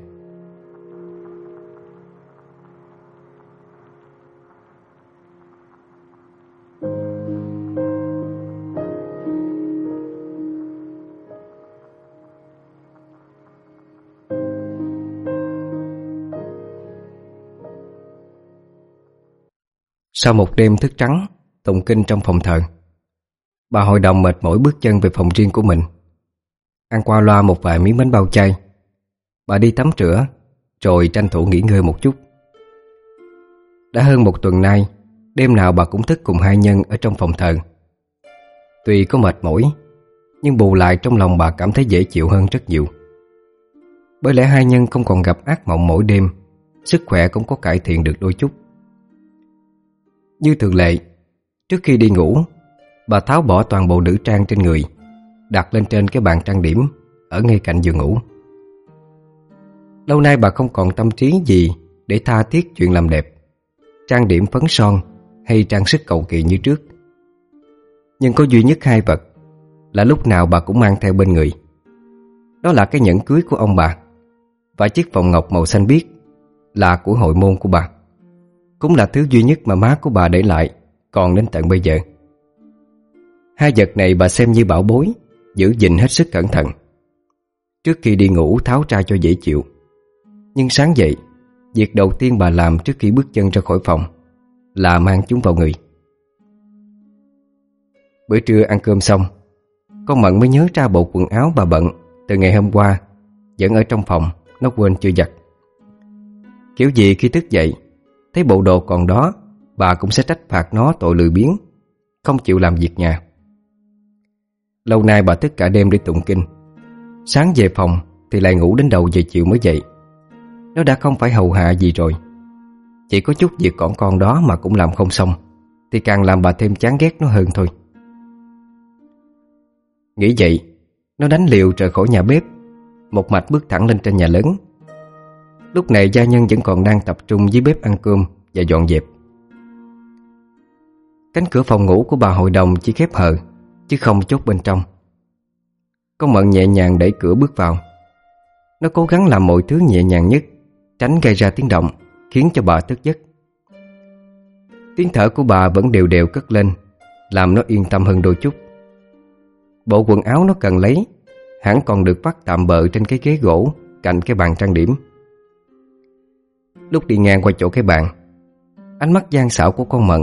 Speaker 1: Sau một đêm thức trắng, tụng kinh trong phòng thờ, Bà hội đồng mệt mỏi bước chân về phòng riêng của mình. Ăn qua loa một vài miếng bánh bao chay, Bà đi tắm rửa, Rồi tranh thủ nghỉ ngơi một chút. Đã hơn một tuần nay, Đêm nào bà cũng thức cùng hai nhân Ở trong phòng thờ. Tuy có mệt mỏi, Nhưng bù lại trong lòng bà cảm thấy dễ chịu hơn rất nhiều. Bởi lẽ hai nhân không còn gặp ác mộng mỗi đêm, Sức khỏe cũng có cải thiện được đôi chút. Như thường lệ, Trước khi đi ngủ, Bà tháo bỏ toàn bộ nữ trang trên người, Đặt lên trên cái bàn trang điểm Ở ngay cạnh giường ngủ. Lâu nay bà không còn tâm trí gì Để tha thiết chuyện làm đẹp, Trang điểm phấn son Hay trang sức cầu kỳ như trước. Nhưng có duy nhất hai vật Là lúc nào bà cũng mang theo bên người. Đó là cái nhẫn cưới của ông bà Và chiếc vòng ngọc màu xanh biếc Là của hội môn của bà. Cũng là thứ duy nhất mà má của bà để lại, Còn đến tận bây giờ. Hai vật này bà xem như bảo bối, Giữ gìn hết sức cẩn thận. Trước khi đi ngủ tháo ra cho dễ chịu. Nhưng sáng dậy, Việc đầu tiên bà làm trước khi bước chân ra khỏi phòng Là mang chúng vào người. Bữa trưa ăn cơm xong, Con Mận mới nhớ ra bộ quần áo bà bận Từ ngày hôm qua, Vẫn ở trong phòng, Nó quên chưa giặt. Kiểu gì khi thức dậy Thấy bộ đồ còn đó, Bà cũng sẽ trách phạt nó tội lười biếng, Không chịu làm việc nhà. Lâu nay bà thức cả đêm để tụng kinh. Sáng về phòng Thì lại ngủ đến đầu giờ chiều mới dậy. Nó đã không phải hầu hạ gì rồi. Chỉ có chút việc còn con đó mà cũng làm không xong, Thì càng làm bà thêm chán ghét nó hơn thôi. Nghĩ vậy, Nó đánh liều rời khỏi nhà bếp, Một mạch bước thẳng lên trên nhà lớn. Lúc này gia nhân vẫn còn đang tập trung dưới bếp ăn cơm Và dọn dẹp. Cánh cửa phòng ngủ của bà hội đồng chỉ khép hờ, Chứ không chốt bên trong. Con mận nhẹ nhàng đẩy cửa bước vào. Nó cố gắng làm mọi thứ nhẹ nhàng nhất, Tránh gây ra tiếng động, Khiến cho bà thức giấc. Tiếng thở của bà vẫn đều đều cất lên, Làm nó yên tâm hơn đôi chút. Bộ quần áo nó cần lấy, Hẳn còn được vắt tạm bợ trên cái ghế gỗ Cạnh cái bàn trang điểm. Lúc đi ngang qua chỗ cái bàn Ánh mắt gian xảo của con mận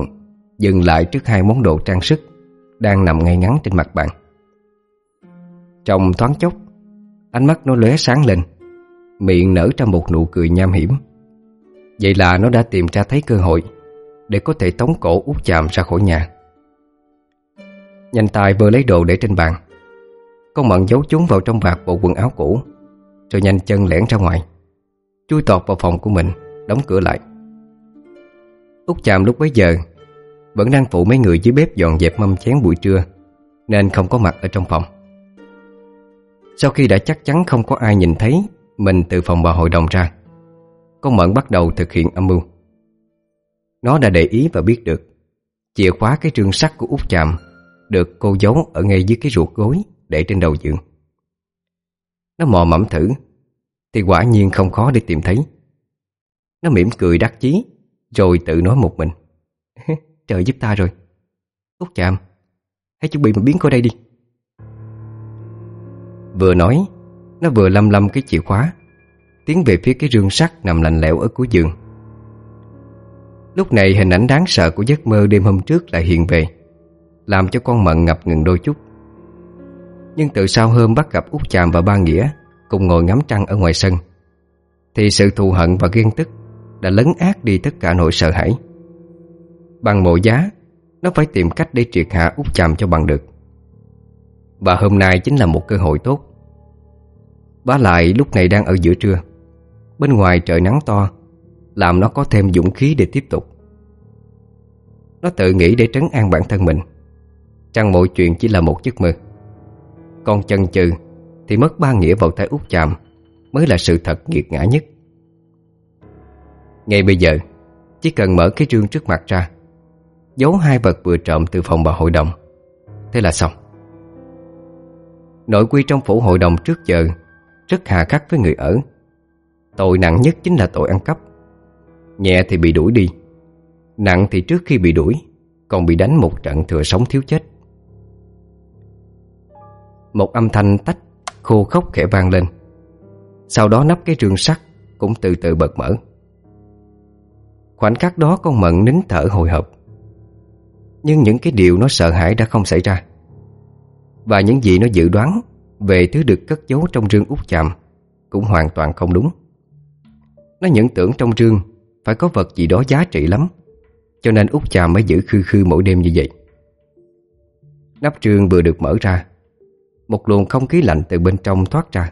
Speaker 1: Dừng lại trước hai món đồ trang sức đang nằm ngay ngắn trên mặt bàn. Trong thoáng chốc, ánh mắt nó lóe sáng lên, miệng nở ra một nụ cười nham hiểm. Vậy là nó đã tìm ra thấy cơ hội để có thể tống cổ út chạm ra khỏi nhà. Nhanh tay vừa lấy đồ để trên bàn, con mận giấu chúng vào trong vạt bộ quần áo cũ, rồi nhanh chân lẻn ra ngoài, chui tọt vào phòng của mình, đóng cửa lại. Út chạm lúc bấy giờ vẫn đang phụ mấy người dưới bếp dọn dẹp mâm chén buổi trưa, Nên không có mặt ở trong phòng. Sau khi đã chắc chắn không có ai nhìn thấy Mình từ phòng bà hội đồng ra, Con Mận bắt đầu thực hiện âm mưu. Nó đã để ý và biết được, Chìa khóa cái trương sắt của út chạm Được cô giấu ở ngay dưới cái ruột gối Để trên đầu giường. Nó mò mẫm thử, Thì quả nhiên không khó để tìm thấy. Nó mỉm cười đắc chí, Rồi tự nói một mình. Trời giúp ta rồi. Út chạm Hãy chuẩn bị một biến khỏi đây đi. Vừa nói, Nó vừa lâm lâm cái chìa khóa, Tiến về phía cái rương sắt nằm lạnh lẽo ở cuối giường. Lúc này hình ảnh đáng sợ của giấc mơ đêm hôm trước lại hiện về, Làm cho con mận ngập ngừng đôi chút. Nhưng từ sau hôm bắt gặp út chàm và ba nghĩa Cùng ngồi ngắm trăng ở ngoài sân, Thì sự thù hận và ghen tức đã lấn át đi tất cả nỗi sợ hãi. Bằng mọi giá, Nó phải tìm cách để triệt hạ út chàm cho bằng được. Và hôm nay chính là một cơ hội tốt. Bá lại lúc này đang ở giữa trưa. Bên ngoài trời nắng to, Làm nó có thêm dũng khí để tiếp tục. Nó tự nghĩ để trấn an bản thân mình. Chăng mọi chuyện chỉ là một giấc mơ. Còn chần chừ Thì mất ba nghĩa vào tay út chàm Mới là sự thật nghiệt ngã nhất. Ngay bây giờ, Chỉ cần mở cái trương trước mặt ra, Giấu hai vật vừa trộm từ phòng bà hội đồng. Thế là xong. Nội quy trong phủ hội đồng trước giờ Rất hà khắc với người ở. Tội nặng nhất chính là tội ăn cắp. Nhẹ thì bị đuổi đi, Nặng thì trước khi bị đuổi, Còn bị đánh một trận thừa sống thiếu chết. Một âm thanh tách, Khô khốc khẽ vang lên. Sau đó nắp cái rương sắt Cũng từ từ bật mở. Khoảnh khắc đó con mận nín thở hồi hộp. Nhưng những cái điều nó sợ hãi đã không xảy ra. Và những gì nó dự đoán Về thứ được cất giấu trong rương út chạm Cũng hoàn toàn không đúng. Nó nhận tưởng trong rương Phải có vật gì đó giá trị lắm, Cho nên út chạm mới giữ khư khư mỗi đêm như vậy. Nắp rương vừa được mở ra, Một luồng không khí lạnh từ bên trong thoát ra,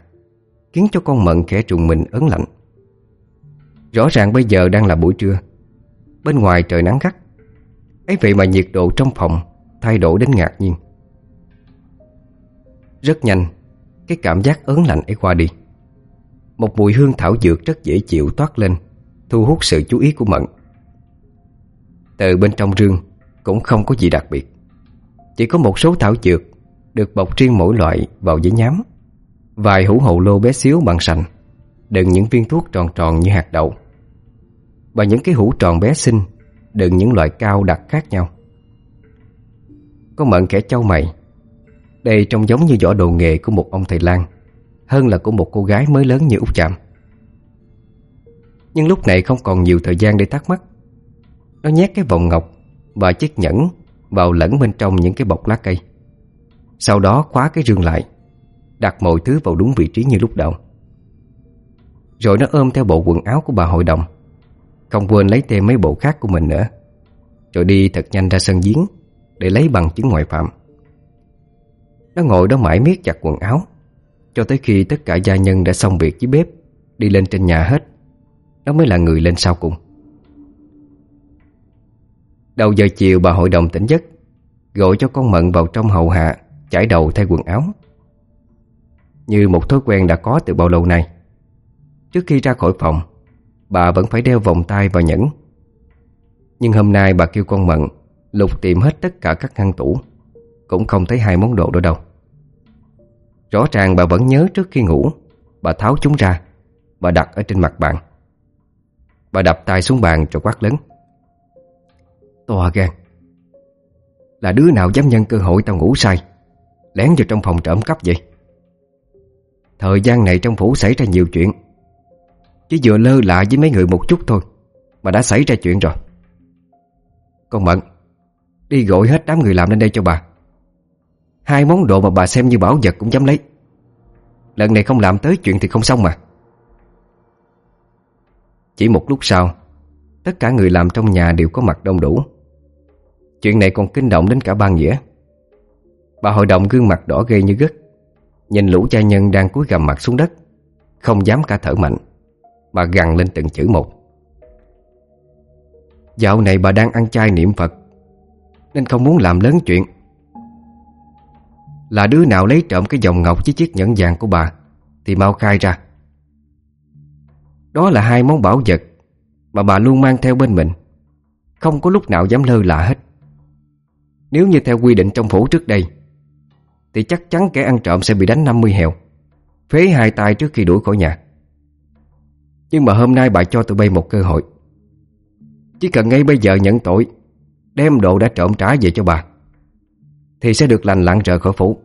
Speaker 1: Khiến cho con mận khẽ trùng mình ớn lạnh. Rõ ràng bây giờ đang là buổi trưa Bên ngoài trời nắng gắt. Ấy vậy mà nhiệt độ trong phòng Thay đổi đến ngạc nhiên. Rất nhanh, Cái cảm giác ớn lạnh ấy qua đi. Một mùi hương thảo dược rất dễ chịu toát lên, Thu hút sự chú ý của Mận. Từ bên trong rương Cũng không có gì đặc biệt. Chỉ có một số thảo dược Được bọc riêng mỗi loại vào giấy nhám. Vài hũ hậu lô bé xíu bằng sành, Đựng những viên thuốc tròn tròn như hạt đậu. Và những cái hũ tròn bé xinh, Đựng những loại cao đặc khác nhau. Có mận kẻ châu mày. Đây trông giống như vỏ đồ nghề của một ông thầy lang, Hơn là của một cô gái mới lớn như Út Chạm. Nhưng lúc này không còn nhiều thời gian để thắc mắc. Nó nhét cái vòng ngọc Và chiếc nhẫn Vào lẫn bên trong những cái bọc lá cây. Sau đó khóa cái rương lại, Đặt mọi thứ vào đúng vị trí như lúc đầu. Rồi nó ôm theo bộ quần áo của bà hội đồng. Không quên lấy thêm mấy bộ khác của mình nữa. Rồi đi thật nhanh ra sân giếng Để lấy bằng chứng ngoại phạm. Nó ngồi đó mãi miết chặt quần áo, Cho tới khi tất cả gia nhân đã xong việc với bếp, Đi lên trên nhà hết. Nó mới là người lên sau cùng. Đầu giờ chiều bà hội đồng tỉnh giấc, Gọi cho con Mận vào trong hậu hạ, Chải đầu thay quần áo. Như một thói quen đã có từ bao lâu nay. Trước khi ra khỏi phòng Bà vẫn phải đeo vòng tay và nhẫn. Nhưng hôm nay bà kêu con Mận Lục tìm hết tất cả các ngăn tủ, Cũng không thấy hai món đồ đó đâu. Rõ ràng bà vẫn nhớ trước khi ngủ, Bà tháo chúng ra, Bà đặt ở trên mặt bàn. Bà đập tay xuống bàn rồi quát lớn. Tòa gan Là đứa nào dám nhân cơ hội tao ngủ say Lén vào trong phòng trộm cắp vậy? Thời gian này trong phủ xảy ra nhiều chuyện chỉ vừa lơ lạ với mấy người một chút thôi, Mà đã xảy ra chuyện rồi. Con Mận, Đi gọi hết đám người làm lên đây cho bà. Hai món đồ mà bà xem như bảo vật cũng dám lấy. Lần này không làm tới chuyện thì không xong mà. Chỉ một lúc sau, Tất cả người làm trong nhà đều có mặt đông đủ. Chuyện này còn kinh động đến cả ban nghĩa. Bà hội đồng gương mặt đỏ ghê như gất, Nhìn lũ cha nhân đang cúi gầm mặt xuống đất, Không dám cả thở mạnh bà gằn lên từng chữ một. Dạo này bà đang ăn chay niệm Phật, Nên không muốn làm lớn chuyện. Là đứa nào lấy trộm cái vòng ngọc với chiếc nhẫn vàng của bà Thì mau khai ra. Đó là hai món bảo vật Mà bà luôn mang theo bên mình, Không có lúc nào dám lơ là hết. Nếu như theo quy định trong phủ trước đây, thì chắc chắn kẻ ăn trộm sẽ bị đánh 50 heo Phế hai tay trước khi đuổi khỏi nhà. Nhưng mà hôm nay bà cho tụi bay một cơ hội. Chỉ cần ngay bây giờ nhận tội, Đem đồ đã trộm trả về cho bà, Thì sẽ được lành lặn rời khỏi phủ.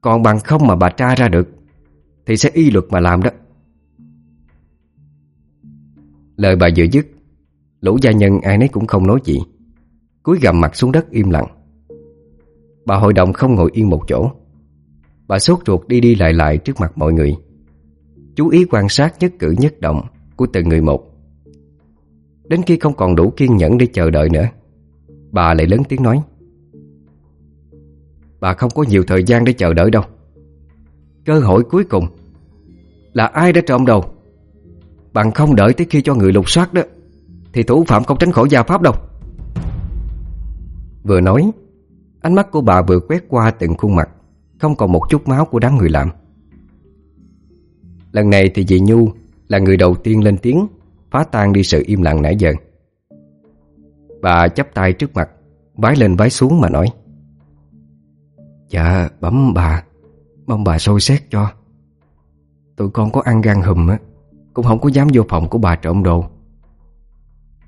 Speaker 1: Còn bằng không mà bà tra ra được, Thì sẽ y luật mà làm đó. Lời bà vừa dứt, Lũ gia nhân ai nấy cũng không nói gì, Cúi gầm mặt xuống đất im lặng. Bà hội đồng không ngồi yên một chỗ. Bà sốt ruột đi đi lại lại trước mặt mọi người. Chú ý quan sát nhất cử nhất động Của từng người một. Đến khi không còn đủ kiên nhẫn để chờ đợi nữa, Bà lại lớn tiếng nói, Bà không có nhiều thời gian để chờ đợi đâu. Cơ hội cuối cùng Là ai đã trộm đầu Bằng không đợi tới khi cho người lục soát đó, Thì thủ phạm không tránh khỏi gia pháp đâu. Vừa nói, Ánh mắt của bà vừa quét qua từng khuôn mặt, Không còn một chút máu của đám người làm. Lần này thì dì Nhu Là người đầu tiên lên tiếng Phá tan đi sự im lặng nãy giờ. Bà chắp tay trước mặt, Vái lên vái xuống mà nói Dạ bấm bà Mong bà sôi xét cho. Tụi con có ăn gan hùm á, Cũng không có dám vô phòng của bà trộm đồ.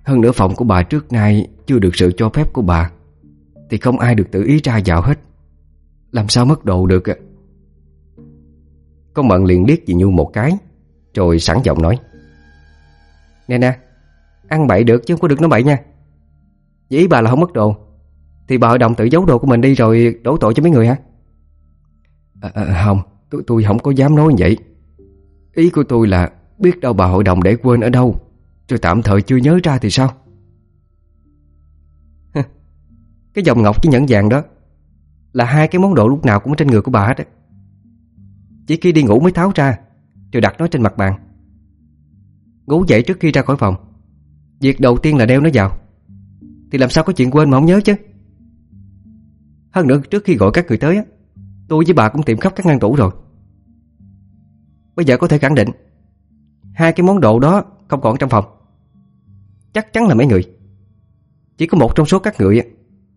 Speaker 1: Hơn nữa phòng của bà trước nay Chưa được sự cho phép của bà, thì không ai được tự ý ra vào hết. Làm sao mất đồ được ạ? Con Mận liền liếc dì Nhu một cái Rồi sẵn giọng nói. Nè nè Ăn bậy được chứ không có được nói bậy nha. Vậy bà là không mất đồ Thì bà hội đồng tự giấu đồ của mình đi rồi đổ tội cho mấy người hả? À, à, Không tôi, tôi không có dám nói như vậy. Ý của tôi là Biết đâu bà hội đồng để quên ở đâu Rồi tạm thời chưa nhớ ra thì sao? Cái dòng ngọc với nhẫn vàng đó Là hai cái món đồ lúc nào cũng ở trên người của bà hết chỉ khi đi ngủ mới tháo ra Rồi đặt nó trên mặt bàn. Ngủ dậy trước khi ra khỏi phòng, Việc đầu tiên là đeo nó vào. Thì làm sao có chuyện quên mà không nhớ chứ? Hơn nữa, trước khi gọi các người tới Tôi với bà cũng tìm khắp các ngăn tủ rồi. Bây giờ có thể khẳng định, Hai cái món đồ đó không còn trong phòng. Chắc chắn là mấy người. Chỉ có một trong số các người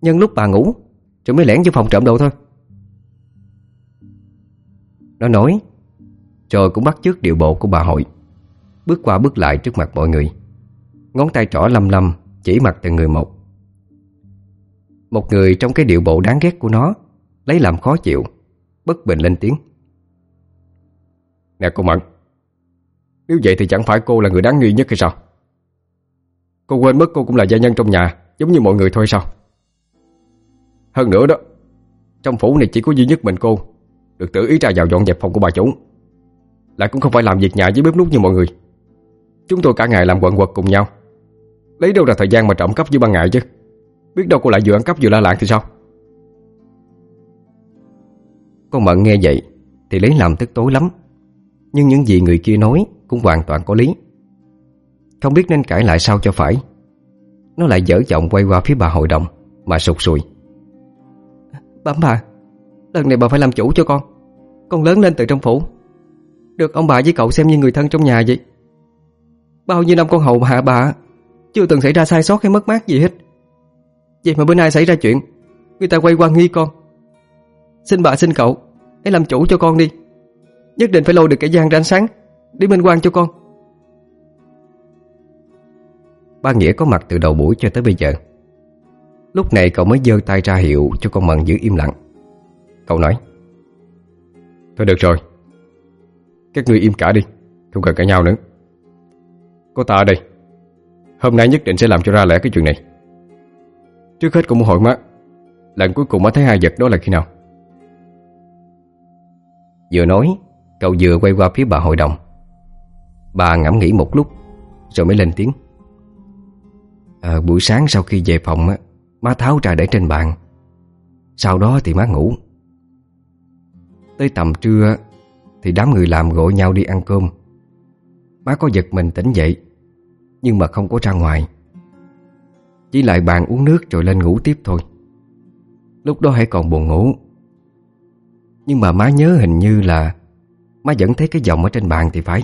Speaker 1: Nhân lúc bà ngủ, Rồi mới lẻn vô phòng trộm đồ thôi. Nó nói Rồi cũng bắt chước điệu bộ của bà hội. Bước qua bước lại trước mặt mọi người. Ngón tay trỏ lăm lăm, Chỉ mặt từng người một. Một người trong cái điệu bộ đáng ghét của nó, Lấy làm khó chịu, Bất bình lên tiếng.
Speaker 2: Nè cô Mận, Nếu vậy thì chẳng phải cô là người đáng nghi nhất hay sao? Cô quên mất cô cũng là gia nhân trong nhà, Giống như mọi người thôi sao? Hơn nữa đó, Trong phủ này chỉ có duy nhất mình cô. Được tự ý ra vào dọn dẹp phòng của bà chủ. Lại cũng không phải làm việc nhà với bếp nút như mọi người. Chúng tôi cả ngày làm quận quật cùng nhau. Lấy đâu ra thời gian mà trộm cắp với ban ngày chứ? Biết đâu cô lại vừa ăn cắp vừa la lạng thì sao?
Speaker 1: Con Mận nghe vậy Thì lấy làm tức tối lắm. Nhưng những gì người kia nói Cũng hoàn toàn có lý. Không biết nên cãi lại sao cho phải. Nó lại dở giọng quay qua phía bà hội đồng Mà sụt sùi. Bấm bà Lần này bà phải làm chủ cho con con lớn lên từ trong phủ. Được ông bà với cậu xem như người thân trong nhà vậy. Bao nhiêu năm con hầu hạ bà, Chưa từng xảy ra sai sót hay mất mát gì hết. Vậy mà bữa nay xảy ra chuyện, Người ta quay qua nghi con. Xin bà, xin cậu, Hãy làm chủ cho con đi. Nhất định phải lôi được kẻ gian ra ánh sáng, Để minh quan cho con. Ba Nghĩa có mặt từ đầu buổi cho tới bây giờ. Lúc này cậu mới giơ tay ra hiệu Cho con Mận giữ im lặng. Cậu nói
Speaker 2: Thôi được rồi. Các người im cả đi Không cần cãi nhau nữa. Cô ta ở đây. Hôm nay nhất định sẽ làm cho ra lẽ cái chuyện này. Trước hết cũng muốn hỏi má Lần cuối cùng má thấy hai vật đó là khi nào?
Speaker 1: Vừa nói Cậu vừa quay qua phía bà hội đồng. Bà ngẫm nghĩ một lúc Rồi mới lên tiếng. À, Buổi sáng sau khi về phòng á Má tháo ra để trên bàn. Sau đó thì má ngủ. Tới tầm trưa Thì đám người làm gọi nhau đi ăn cơm. Má có giật mình tỉnh dậy, Nhưng mà không có ra ngoài. Chỉ lại bàn uống nước rồi lên ngủ tiếp thôi. Lúc đó hãy còn buồn ngủ. Nhưng mà má nhớ hình như là Má vẫn thấy cái dòng ở trên bàn thì phải.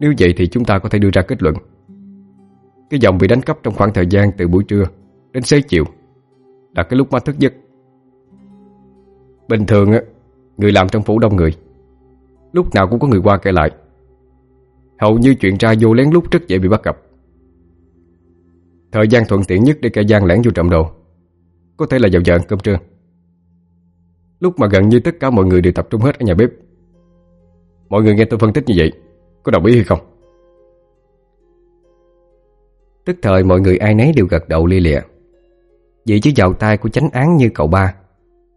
Speaker 2: Nếu vậy thì chúng ta có thể đưa ra kết luận. Cái dòng bị đánh cắp trong khoảng thời gian từ buổi trưa Đến xế chiều Là cái lúc má thức giấc. Bình thường Người làm trong phủ đông người, Lúc nào cũng có người qua kể lại. Hầu như chuyện ra vô lén lút rất dễ bị bắt gặp. Thời gian thuận tiện nhất để kẻ gian lẻn vô trộm đồ, Có thể là vào giờ ăn cơm trưa. Lúc mà gần như tất cả mọi người đều tập trung hết ở nhà bếp, Mọi người nghe tôi phân tích như vậy, Có đồng ý hay không?
Speaker 1: Tức thời mọi người ai nấy đều gật đầu lia lịa. Vậy chứ vào tay của chánh án như cậu ba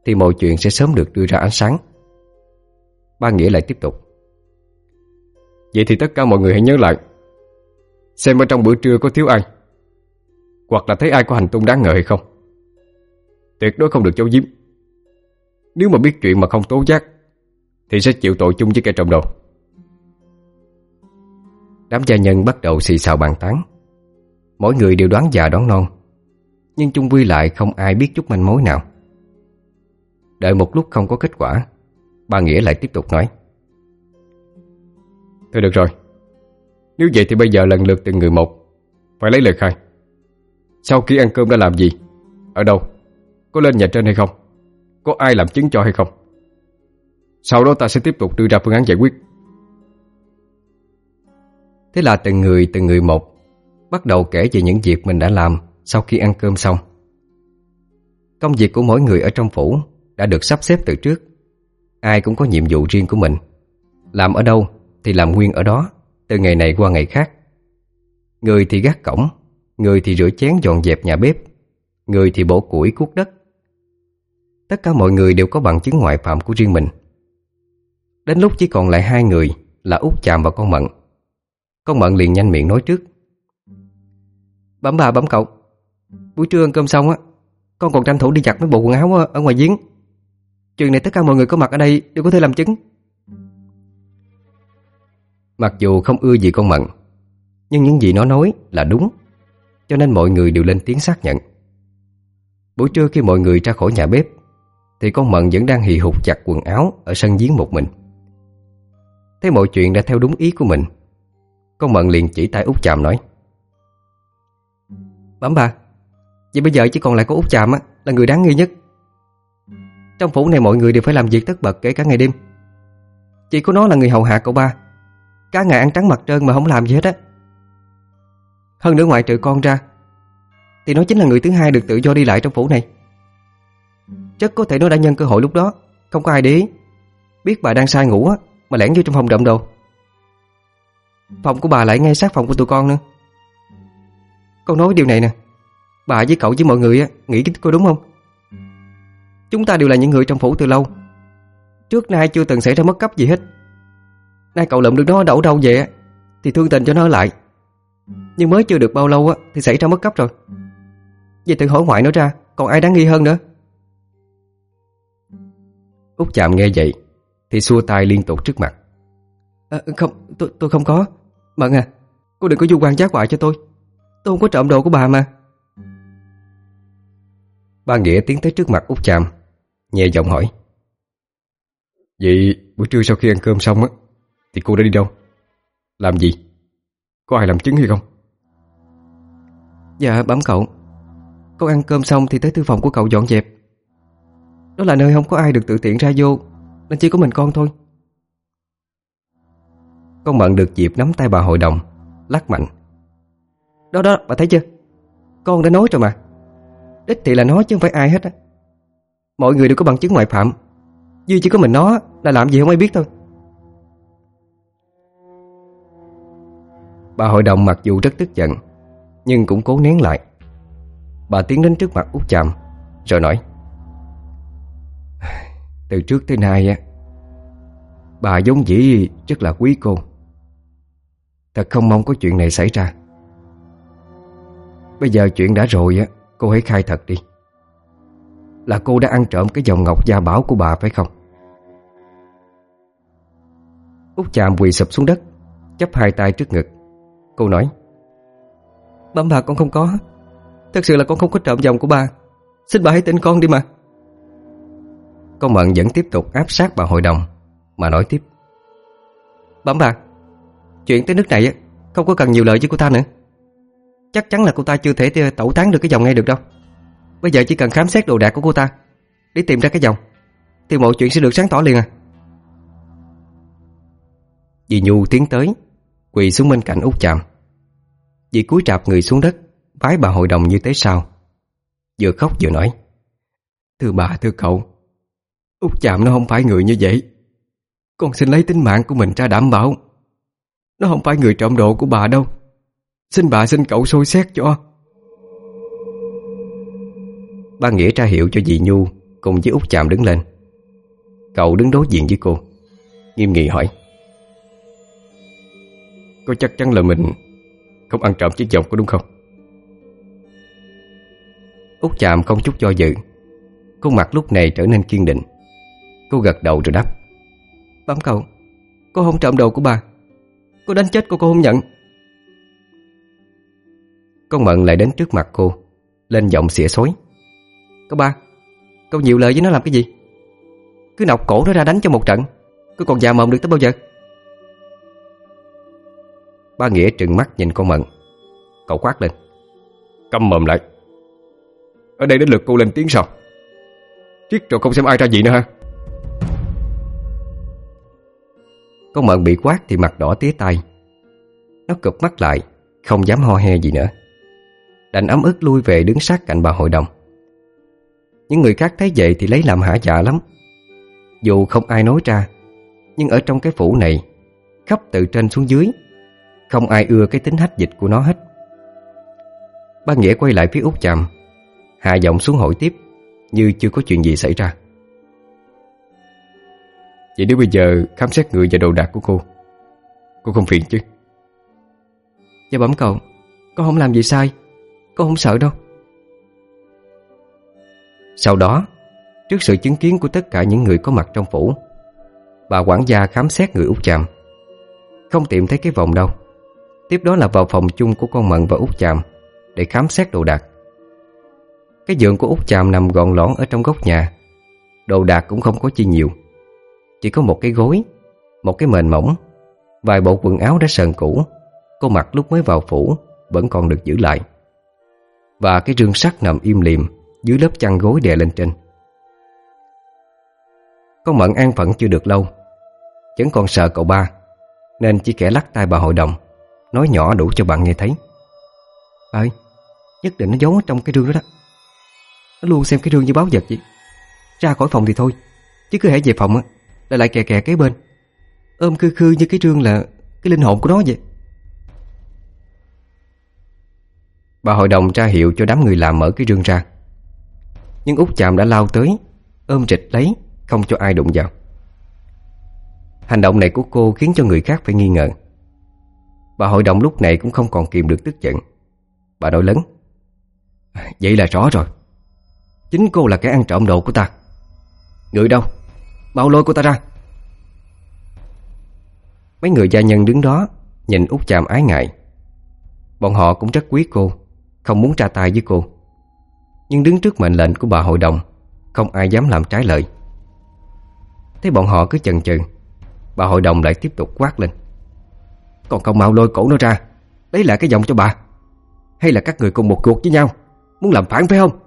Speaker 1: thì mọi chuyện sẽ sớm được đưa ra ánh sáng. Ba Nghĩa lại tiếp tục.
Speaker 2: Vậy thì tất cả mọi người hãy nhớ lại, Xem ở trong bữa trưa có thiếu ai, Hoặc là thấy ai có hành tung đáng ngờ hay không. Tuyệt đối không được giấu giếm. Nếu mà biết chuyện mà không tố giác, Thì sẽ chịu tội chung với kẻ trộm đồ.
Speaker 1: Đám gia nhân bắt đầu xì xào bàn tán. Mỗi người đều đoán già đoán non, Nhưng chung quy lại không ai biết chút manh mối nào. Đợi một lúc không có kết quả Ba Nghĩa lại tiếp tục nói.
Speaker 2: Thôi được rồi. Nếu vậy thì bây giờ lần lượt từng người một, Phải lấy lời khai. Sau khi ăn cơm đã làm gì? Ở đâu? Có lên nhà trên hay không? Có ai làm chứng cho hay không? Sau đó ta sẽ tiếp tục đưa ra phương án giải quyết.
Speaker 1: Thế là từng người từng người một Bắt đầu kể về những việc mình đã làm Sau khi ăn cơm xong. Công việc của mỗi người ở trong phủ đã được sắp xếp từ trước. Ai cũng có nhiệm vụ riêng của mình. Làm ở đâu thì làm nguyên ở đó, Từ ngày này qua ngày khác. Người thì gác cổng, Người thì rửa chén dọn dẹp nhà bếp, Người thì bổ củi cuốc đất. Tất cả mọi người đều có bằng chứng ngoại phạm của riêng mình. Đến lúc chỉ còn lại hai người Là út chạm và con Mận. Con Mận liền nhanh miệng nói trước. Bấm bà bấm cậu. Buổi trưa ăn cơm xong á, Con còn tranh thủ đi giặt mấy bộ quần áo ở ngoài giếng. Chuyện này tất cả mọi người có mặt ở đây Đều có thể làm chứng. Mặc dù không ưa gì con Mận Nhưng những gì nó nói là đúng Cho nên mọi người đều lên tiếng xác nhận. Buổi trưa khi mọi người ra khỏi nhà bếp Thì con Mận vẫn đang hì hục chặt quần áo Ở sân giếng một mình. Thấy mọi chuyện đã theo đúng ý của mình Con Mận liền chỉ tay út chạm nói Bấm bà Vậy bây giờ chỉ còn lại có út chạm á, Là người đáng nghi nhất. Trong phủ này mọi người đều phải làm việc tất bật kể cả ngày đêm. Chỉ có nó là người hầu hạ cậu ba. Cả ngày ăn trắng mặt trơn mà không làm gì hết á. Hơn nữa ngoại trừ con ra, Thì nó chính là người thứ hai được tự do đi lại trong phủ này. Chắc có thể nó đã nhân cơ hội lúc đó, Không có ai để ý. Biết bà đang sai ngủ á, Mà lẻn vô trong phòng trộm đồ. Phòng của bà lại ngay sát phòng của tụi con nữa. Con nói điều này nè, Bà với cậu với mọi người á, Nghĩ cô đúng không? Chúng ta đều là những người trong phủ từ lâu. Trước nay chưa từng xảy ra mất cấp gì hết. Nay cậu lượm được nó đậu đâu về Thì thương tình cho nó lại. Nhưng mới chưa được bao lâu á Thì xảy ra mất cấp rồi. Vậy tự hỏi ngoại nó ra Còn ai đáng nghi hơn nữa? Út chạm nghe vậy Thì xua tay liên tục trước mặt. À, Không tôi, tôi không có. Mận à Cô đừng có du quan giác ngoại cho tôi. Tôi không có trộm đồ của bà mà. Ba Nghĩa tiến tới trước mặt Út chạm Nhẹ giọng hỏi.
Speaker 2: Vậy buổi trưa sau khi ăn cơm xong á Thì cô đã đi đâu? Làm gì? Có ai làm chứng hay không?
Speaker 1: Dạ bấm cậu. Con ăn cơm xong thì tới thư phòng của cậu dọn dẹp. Đó là nơi không có ai được tự tiện ra vô Nên chỉ có mình con thôi. Con Mận được dịp nắm tay bà hội đồng Lắc mạnh. Đó đó bà thấy chưa? Con đã nói rồi mà. Đích thị là nó chứ không phải ai hết á Mọi người đều có bằng chứng ngoại phạm. Duy chỉ có mình nó là làm gì không ai biết thôi. Bà hội đồng mặc dù rất tức giận, Nhưng cũng cố nén lại. Bà tiến đến trước mặt út chạm Rồi nói, Từ trước tới nay á, Bà giống dĩ rất là quý cô. Thật không mong có chuyện này xảy ra. Bây giờ chuyện đã rồi á, Cô hãy khai thật đi. Là cô đã ăn trộm cái dòng ngọc gia bảo của bà phải không? Út chạm quỳ sụp xuống đất chấp hai tay trước ngực. Cô nói Bấm bà con không có. Thật sự là con không có trộm dòng của bà. Xin bà hãy tin con đi mà. Con Mận vẫn tiếp tục áp sát bà hội đồng Mà nói tiếp. Bấm bà Chuyện tới nước này Không có cần nhiều lời với cô ta nữa. Chắc chắn là cô ta chưa thể tẩu tán được cái dòng ngay được đâu Bây giờ chỉ cần khám xét đồ đạc của cô ta, Để tìm ra cái dòng, Thì mọi chuyện sẽ được sáng tỏ liền à. Dì Nhu tiến tới, Quỳ xuống bên cạnh út chạm Dì cúi trạp người xuống đất Vái bà hội đồng như thế sao? Vừa khóc vừa nói, Thưa bà, thưa cậu, Út chạm nó không phải người như vậy. Con xin lấy tính mạng của mình ra đảm bảo. Nó không phải người trộm đồ của bà đâu. Xin bà, xin cậu sôi xét cho. Ba Nghĩa tra hiệu cho dì Nhu Cùng với út chạm đứng lên. Cậu đứng đối diện với cô Nghiêm nghị hỏi.
Speaker 2: Có chắc chắn là mình Không ăn trộm chiếc vòng có đúng không?
Speaker 1: Út chạm không chút do dự. Khuôn mặt lúc này trở nên kiên định. Cô gật đầu rồi đáp. Bấm cậu. Cô không trộm đồ của bà. Cô đánh chết cô cô không nhận. Con Mận lại đến trước mặt cô Lên giọng xỉa xối Cô ba Cậu nhiều lời với nó làm cái gì? Cứ nọc cổ nó ra đánh cho một trận Cô còn già mồm được tới bao giờ? Ba Nghĩa trừng mắt nhìn con Mận. Cậu quát lên.
Speaker 2: Câm mồm lại. Ở đây đến lượt cô lên tiếng sao Triết rồi không xem ai ra gì nữa ha
Speaker 1: Con Mận bị quát thì mặt đỏ tía tay Nó cụp mắt lại Không dám ho he gì nữa. Đành ấm ức lui về đứng sát cạnh bà hội đồng những người khác thấy vậy thì lấy làm hả dạ lắm. Dù không ai nói ra, Nhưng ở trong cái phủ này, Khắp từ trên xuống dưới, Không ai ưa cái tính hách dịch của nó hết. Ba Nghĩa quay lại phía út chạm Hạ giọng xuống hỏi tiếp, Như chưa có chuyện gì xảy ra.
Speaker 2: Vậy nếu bây giờ khám xét người và đồ đạc của cô Cô không phiền chứ?
Speaker 3: Dạ bẩm cậu, Con không làm gì sai, Con không sợ đâu.
Speaker 1: Sau đó, Trước sự chứng kiến của tất cả những người có mặt trong phủ, Bà quản gia khám xét người út chạm Không tìm thấy cái vòng đâu. Tiếp đó là vào phòng chung của con Mận và út chạm Để khám xét đồ đạc. Cái giường của út chạm nằm gọn lõn ở trong góc nhà. Đồ đạc cũng không có chi nhiều. Chỉ có một cái gối, Một cái mền mỏng, Vài bộ quần áo đã sờn cũ. Cô mặc lúc mới vào phủ Vẫn còn được giữ lại. Và cái rương sắt nằm im liềm. Dưới lớp chăn gối đè lên trên. Con Mận an phận chưa được lâu, Vẫn còn sợ cậu ba, Nên chỉ kẻ lắc tay bà hội đồng, Nói nhỏ đủ cho bạn nghe thấy.
Speaker 3: Bà ơi, Nhất định nó giấu ở trong cái rương đó đó. Nó luôn xem cái rương như báo vật vậy. Ra khỏi phòng thì thôi, Chứ cứ hãy về phòng á, Lại lại kè kè kế bên. Ôm khư khư như cái rương là Cái linh hồn của nó vậy.
Speaker 1: Bà hội đồng ra hiệu cho đám người làm mở cái rương ra. Nhưng út chạm đã lao tới, Ôm trịch lấy, Không cho ai đụng vào. Hành động này của cô khiến cho người khác phải nghi ngờ. Bà hội đồng lúc này cũng không còn kìm được tức giận. Bà nói lớn à, Vậy là rõ rồi. Chính cô là cái ăn trộm đồ của ta. Người đâu? Mau lôi cô ta ra. Mấy người gia nhân đứng đó Nhìn út chàm ái ngại. Bọn họ cũng rất quý cô, Không muốn tra tay với cô. Nhưng đứng trước mệnh lệnh của bà hội đồng, Không ai dám làm trái lời. Thấy bọn họ cứ chần chừ, Bà hội đồng lại tiếp tục quát lên. Còn không mau lôi cổ nó ra, Lấy lại cái giọng cho bà. Hay là các người cùng một cuộc với nhau, Muốn làm phản phải không?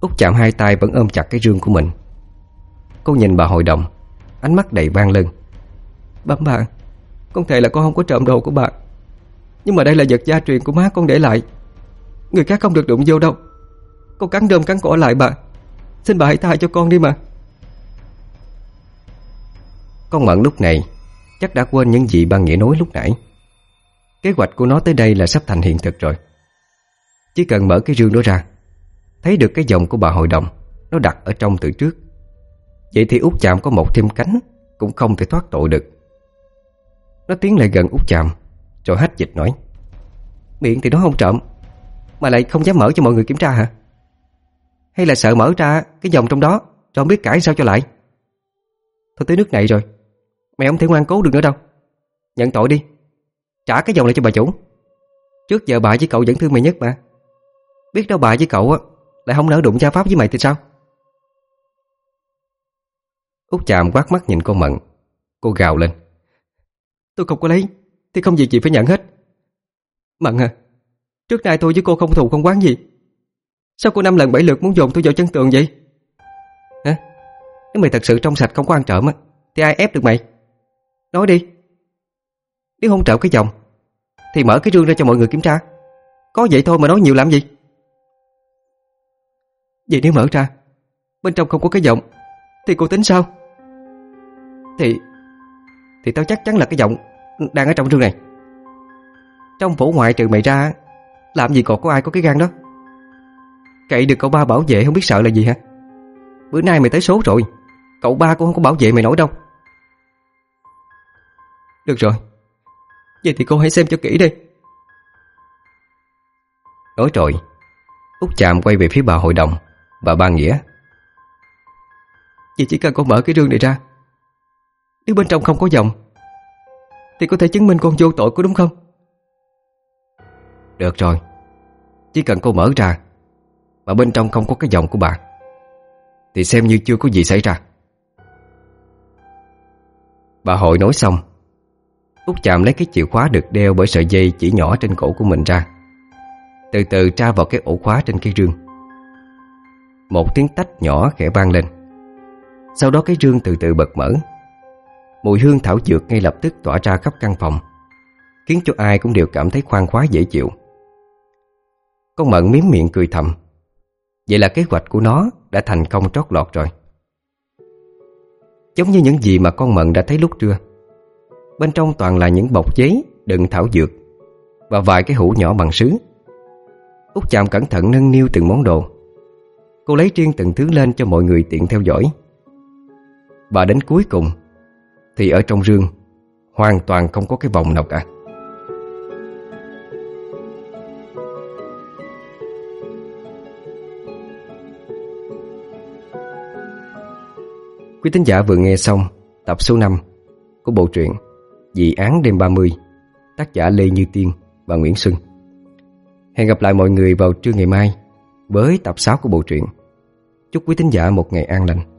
Speaker 1: Út chạm hai tay vẫn ôm chặt cái rương của mình. Cô nhìn bà hội đồng, Ánh mắt đầy vang lưng
Speaker 3: Bấm bà, Con thề là con không có trộm đồ của bà. Nhưng mà đây là vật gia truyền của má con để lại. Người khác không được đụng vô đâu. Con cắn đơm cắn cỏ lại bà. Xin bà hãy tha cho con đi mà.
Speaker 1: Con Mận lúc này, Chắc đã quên những gì ba Nghĩa nói lúc nãy. Kế hoạch của nó tới đây là sắp thành hiện thực rồi. Chỉ cần mở cái rương đó ra, Thấy được cái dòng của bà hội đồng, Nó đặt ở trong từ trước. Vậy thì út chạm có một thêm cánh, Cũng không thể thoát tội được. Nó tiến lại gần út chạm Rồi hách dịch nói,
Speaker 3: Miệng thì nó không trộm. Mà lại không dám mở cho mọi người kiểm tra hả? Hay là sợ mở ra cái dòng trong đó Rồi không biết cãi sao cho lại? Thôi tới nước này rồi. Mày không thể ngoan cố được nữa đâu. Nhận tội đi. Trả cái dòng lại cho bà chủ. Trước giờ bà với cậu vẫn thương mày nhất mà. Biết đâu bà với cậu á, Lại không nỡ đụng gia pháp với mày thì sao?
Speaker 1: Út chạm quát mắt nhìn con Mận. Cô gào lên.
Speaker 3: Tôi không có lấy Thì không gì chị phải nhận hết. Mận à Trước nay tôi với cô không thù không quán gì. Sao cô năm lần bảy lượt muốn dồn tôi vào chân tường vậy? Hả? Nếu mày thật sự trong sạch không có ăn trộm á, Thì ai ép được mày? Nói đi. Nếu không trộm cái vòng Thì mở cái rương ra cho mọi người kiểm tra. Có vậy thôi mà nói nhiều làm gì? Vậy nếu mở ra, Bên trong không có cái giọng, Thì cô tính sao? Thì Thì tao chắc chắn là cái giọng Đang ở trong rương này. Trong phủ ngoại trừ mày ra làm gì còn có ai có cái gan đó? Cậy được cậu ba bảo vệ không biết sợ là gì hả? Bữa nay mày tới số rồi, Cậu ba cũng không có bảo vệ mày nổi đâu. Được rồi, Vậy thì cô hãy xem cho kỹ đi.
Speaker 1: Nói rồi, Út chạm quay về phía bà hội đồng Và ba Nghĩa.
Speaker 3: Vậy chỉ cần con mở cái rương này ra. Nếu bên trong không có dòng, Thì có thể chứng minh con vô tội có đúng không?
Speaker 1: Được rồi. Chỉ cần cô mở ra, Mà bên trong không có cái giọng của bà, Thì xem như chưa có gì xảy ra. Bà hội nói xong, Út chạm lấy cái chìa khóa được đeo bởi sợi dây chỉ nhỏ trên cổ của mình ra. Từ từ tra vào cái ổ khóa trên cái rương. Một tiếng tách nhỏ khẽ vang lên. Sau đó cái rương từ từ bật mở. Mùi hương thảo dược ngay lập tức tỏa ra khắp căn phòng, Khiến cho ai cũng đều cảm thấy khoan khoái dễ chịu. Con Mận miếm miệng cười thầm. Vậy là kế hoạch của nó đã thành công trót lọt rồi. Giống như những gì mà con Mận đã thấy lúc trưa. Bên trong toàn là những bọc giấy, đựng thảo dược Và vài cái hũ nhỏ bằng sứ. Út chạm cẩn thận nâng niu từng món đồ. Cô lấy riêng từng thứ lên cho mọi người tiện theo dõi. Và đến cuối cùng, Thì ở trong rương, Hoàn toàn không có cái vòng nào cả. Quý tín giả vừa nghe xong tập số 5 của bộ truyện Dị án đêm 30 tác giả Lê Như Tiên và Nguyễn Xuân. Hẹn gặp lại mọi người vào trưa ngày mai với tập 6 của bộ truyện. Chúc quý tín giả một ngày an lành.